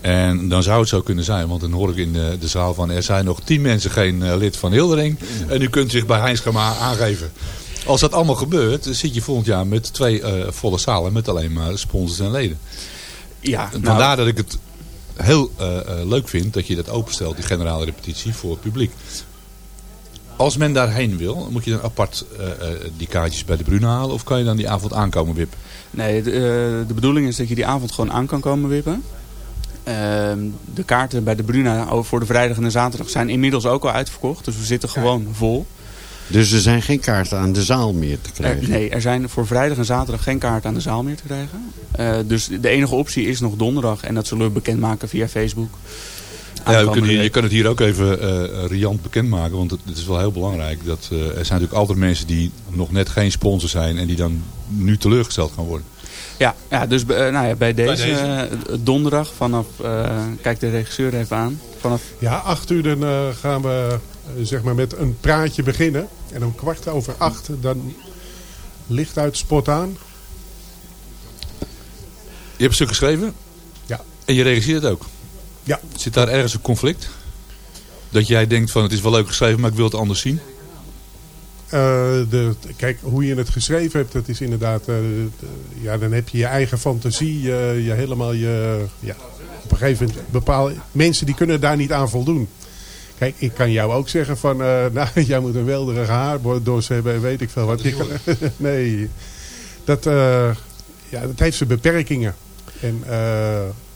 En dan zou het zo kunnen zijn, want dan hoor ik in de, de zaal van er zijn nog 10 mensen geen eh, lid van Hildering. En u kunt zich bij Heinz Gama aangeven. Als dat allemaal gebeurt, zit je volgend jaar met twee eh, volle zalen met alleen maar sponsors en leden. Ja, nou- Vandaar dat ik het heel leuk vind dat je dat openstelt, die generale repetitie, voor het publiek. Als men daarheen wil, moet je dan apart eh, eh, die kaartjes bij de Bruna halen of kan je dan die avond aankomen wippen? Nee, de, eh, de bedoeling is dat je die avond gewoon aan kan komen wippen. Ehm, de kaarten bij de Bruna voor de vrijdag en de zaterdag zijn inmiddels ook al uitverkocht. Dus we zitten gewoon vol. Dus er zijn geen kaarten aan de zaal meer te Er, krijgen. nee, er zijn voor vrijdag en zaterdag geen kaarten aan de zaal meer te krijgen. Eh, dus de enige optie is nog donderdag. En dat zullen we bekendmaken via Facebook. Ja, we kunnen, je kan het hier ook even eh riant bekendmaken, want het, het is wel heel belangrijk. Dat, eh, er zijn natuurlijk altijd mensen die nog net geen sponsor zijn en die dan nu teleurgesteld gaan worden. Ja, ja dus eh, nou ja, bij deze, deze. donderdag vanaf, eh, kijk de regisseur even aan. Vanaf Ja, acht uur dan eh, gaan we zeg maar met een praatje beginnen. En om kwart over acht dan licht uit spot aan. Je hebt een stuk geschreven Ja. en je regisseert ook. Ja. Zit daar ergens een conflict? Dat jij denkt van het is wel leuk geschreven, maar ik wil het anders zien? Eh, de, kijk, hoe je het geschreven hebt, dat is inderdaad... eh, de- ja, dan heb je je eigen fantasie, eh, je helemaal je... Ja, op een gegeven moment bepaalde... Mensen die kunnen daar niet aan voldoen. Kijk, ik kan jou ook zeggen van... eh, <laughs> nou, jij moet een welderige haardos hebben en weet ik veel wat. Je kan- <laughs> nee, dat, eh, ja, dat heeft zijn beperkingen. En...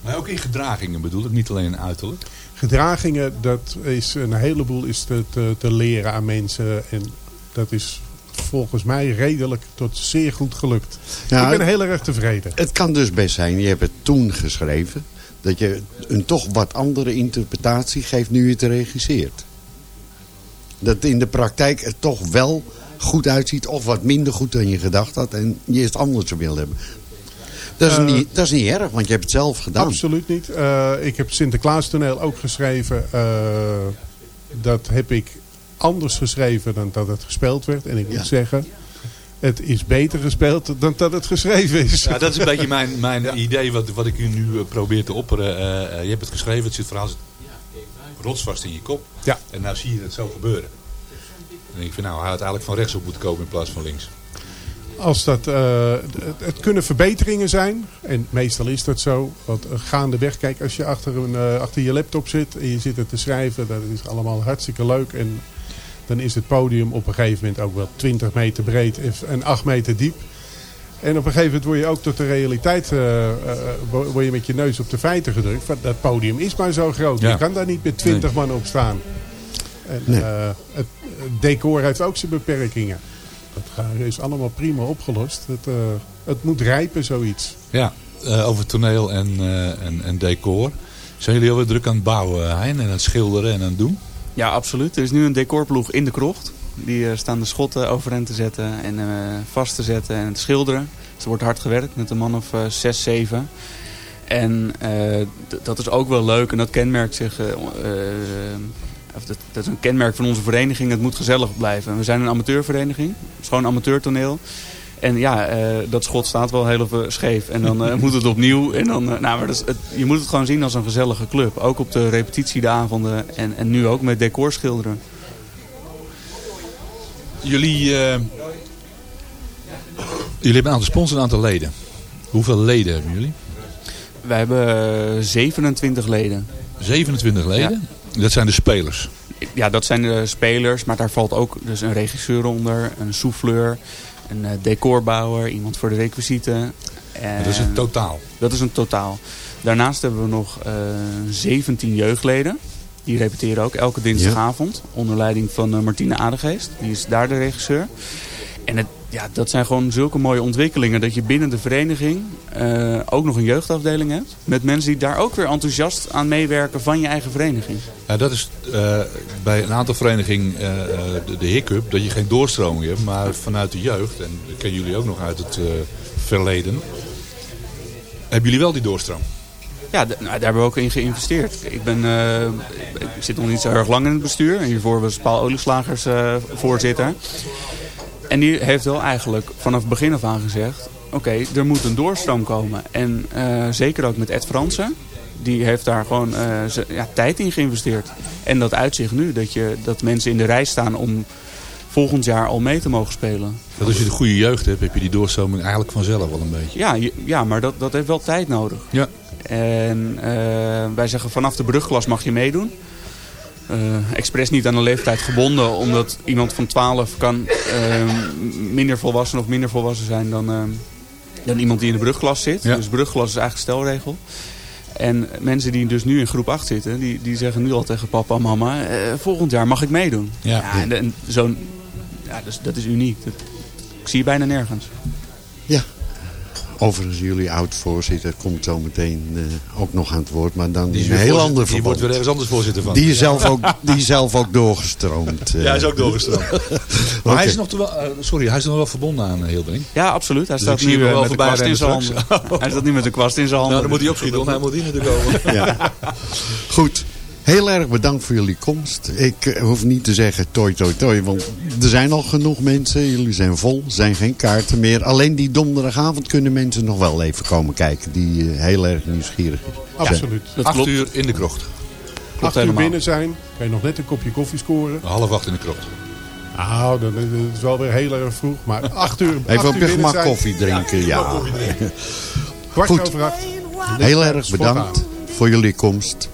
Maar ook in gedragingen bedoel ik, niet alleen in uiterlijk. gedragingen, dat is een heleboel is te, te, te leren aan mensen. En dat is volgens mij redelijk tot zeer goed gelukt. Ja, ik ben heel erg tevreden. Het kan dus best zijn, je hebt het toen geschreven... dat je een toch wat andere interpretatie geeft nu je het regisseert. Dat in de praktijk het toch wel goed uitziet... of wat minder goed dan je gedacht had... en je het anders wil hebben. Dat is, Eh, niet, dat is niet erg, want je hebt het zelf gedaan. Absoluut niet. Eh, ik heb Sinterklaas toneel ook geschreven. eh, dat heb ik anders geschreven dan dat het gespeeld werd. En ik Ja. moet zeggen, het is beter gespeeld dan dat het geschreven is. Ja, dat is een beetje mijn, <laughs> mijn idee wat, wat ik u nu eh, probeer te opperen. Eh, eh, je hebt het geschreven, het zit verhaal zit rotsvast in je kop. Ja. En nou zie je het zo gebeuren. En ik vind nou, hij had eigenlijk van rechts op moeten komen in plaats van links. Als dat, eh, het, het kunnen verbeteringen zijn. En meestal is dat zo. Want gaandeweg, kijk, als je achter, een, eh, achter je laptop zit en je zit er te schrijven, dat is allemaal hartstikke leuk. En dan is het podium op een gegeven moment ook wel 20 meter breed en 8 meter diep. En op een gegeven moment word je ook tot de realiteit, eh, eh, wo- word je met je neus op de feiten gedrukt. Van, dat podium is maar zo groot. Ja. Je kan daar niet met 20 man op staan. En Nee. eh, het decor heeft ook zijn beperkingen. Ga- is allemaal prima opgelost. Het, eh, het moet rijpen, zoiets. Ja, eh, over toneel en, eh, en, en decor. Zijn jullie alweer druk aan het bouwen, Hein? En aan het schilderen en aan het doen? Ja, absoluut. Er is nu een decorploeg in de krocht. Die eh, staan de schotten overeind te zetten en eh, vast te zetten en te schilderen. Dus er wordt hard gewerkt met een man of eh, zes, zeven. En eh, dat is ook wel leuk en dat kenmerkt zich... of dat, dat is een kenmerk van onze vereniging. Het moet gezellig blijven. We zijn een amateurvereniging. Het is gewoon amateurtoneel. En ja, eh, dat schot staat wel heel even scheef. En dan eh, <laughs> moet het opnieuw. En dan, eh, nou, maar dat is, het, je moet het gewoon zien als een gezellige club. Ook op de repetitie, de avonden. En, en nu ook met decorschilderen. Jullie, jullie hebben een aantal sponsors en een aantal leden. Hoeveel leden hebben jullie? Wij hebben eh, 27 leden. 27 leden? Dat zijn de spelers. Ja, dat zijn de spelers. Maar daar valt ook dus een regisseur onder. Een souffleur. Een eh, decorbouwer. Iemand voor de requisieten. En Dat is het totaal. Dat is een totaal. Daarnaast hebben we nog eh 17 jeugdleden. Die repeteren ook elke dinsdagavond. Onder leiding van eh, Martine Adegeest. Die is daar de regisseur. En het, ja, dat zijn gewoon zulke mooie ontwikkelingen. Dat je binnen de vereniging eh, ook nog een jeugdafdeling hebt. Met mensen die daar ook weer enthousiast aan meewerken van je eigen vereniging. Ja, dat is eh, bij een aantal verenigingen eh, de, de hiccup. Dat je geen doorstroming hebt. Maar vanuit de jeugd. En dat kennen jullie ook nog uit het verleden. Hebben jullie wel die doorstroom? Ja, nou, daar hebben we ook in geïnvesteerd. Ik, ben, ik zit nog niet zo erg lang in het bestuur. Hiervoor was Paul Olieslagers eh, voorzitter. En die heeft wel eigenlijk vanaf het begin af aan gezegd... oké, er moet een doorstroom komen. En eh, zeker ook met Ed Fransen. Die heeft daar gewoon eh, ja, tijd in geïnvesteerd. En dat uitzicht nu. Dat, je, dat mensen in de rij staan om volgend jaar al mee te mogen spelen. Dat als je de goede jeugd hebt, heb je die doorstroming eigenlijk vanzelf wel een beetje. Ja, ja maar dat, dat heeft wel tijd nodig. Ja. En eh, wij zeggen vanaf de brugklas mag je meedoen. Eh expres niet aan de leeftijd gebonden, omdat iemand van 12 kan eh, minder volwassen of minder volwassen zijn dan, eh, dan iemand die in de brugklas zit. Ja. Dus brugklas is eigenlijk stelregel. En mensen die dus nu in groep 8 zitten, die, die zeggen nu al tegen papa en mama, eh, volgend jaar mag ik meedoen. Ja. en, en zo'n, ja, dus, dat is uniek. Dat, ik zie je bijna nergens. Ja. Overigens, jullie oud-voorzitter komt zo meteen eh, ook nog aan het woord. Maar dan Die is in een heel voorzitter- ander die verband. wordt weer ergens anders voorzitter van. Die is zelf ook, die is zelf ook doorgestroomd. eh. Ja, hij is ook doorgestroomd. <laughs> Maar hij is nog wel, eh, sorry, hij is nog wel verbonden aan uh, Hildering. Ja, absoluut. Hij Dus staat zie nu eh, wel met de voorbij kwast in zijn <laughs> handen. Hij staat nu met de kwast in zijn handen. Nou, dan moet hij opschieten, want <laughs> hij moet hier naartoe komen. Ja. Goed. Heel erg bedankt voor jullie komst. Ik eh, hoef niet te zeggen toi toi toi, want er zijn al genoeg mensen. Jullie zijn vol, er zijn geen kaarten meer. Alleen die donderdagavond kunnen mensen nog wel even komen kijken. Die eh, heel erg nieuwsgierig is. Absoluut. Acht uur in de krocht. Acht uur helemaal. binnen zijn. Kan je nog net een kopje koffie scoren. Half acht in de krocht. Nou, dat dat is wel weer heel erg vroeg. Maar acht uur, acht Even uur op je gemak zijn. koffie drinken, ja. <laughs> Kwart Goed. over acht. Heel erg bedankt voor jullie komst.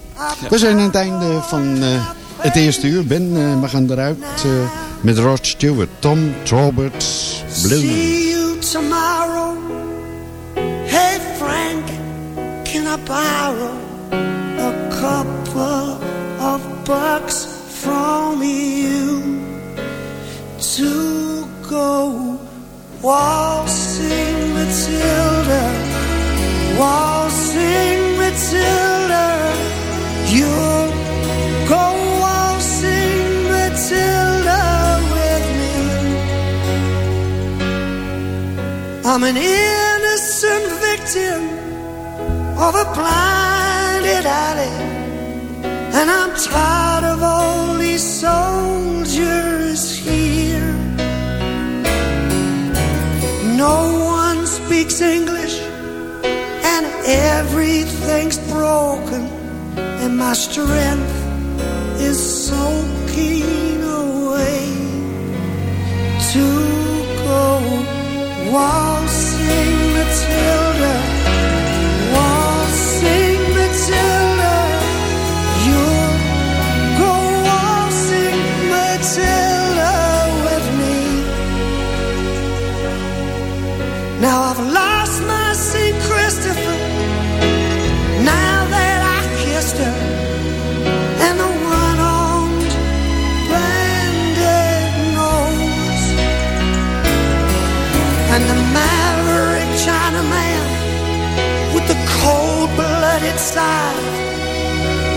We zijn aan het einde van eh, het eerste uur. Ben, eh, we gaan eruit eh, met Rod Stewart. Tom Roberts Blue. See you tomorrow. Hey Frank, can I borrow a couple of bucks from you to go waltzing Matilda, waltzing Matilda. I'm an innocent victim of a blinded alley. And I'm tired of all these soldiers here. No one speaks English, and everything's broken. And my strength is soaking away to go waltzing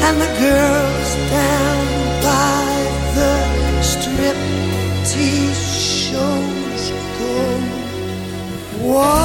and the girls down by the strip tease shows go. Waltzing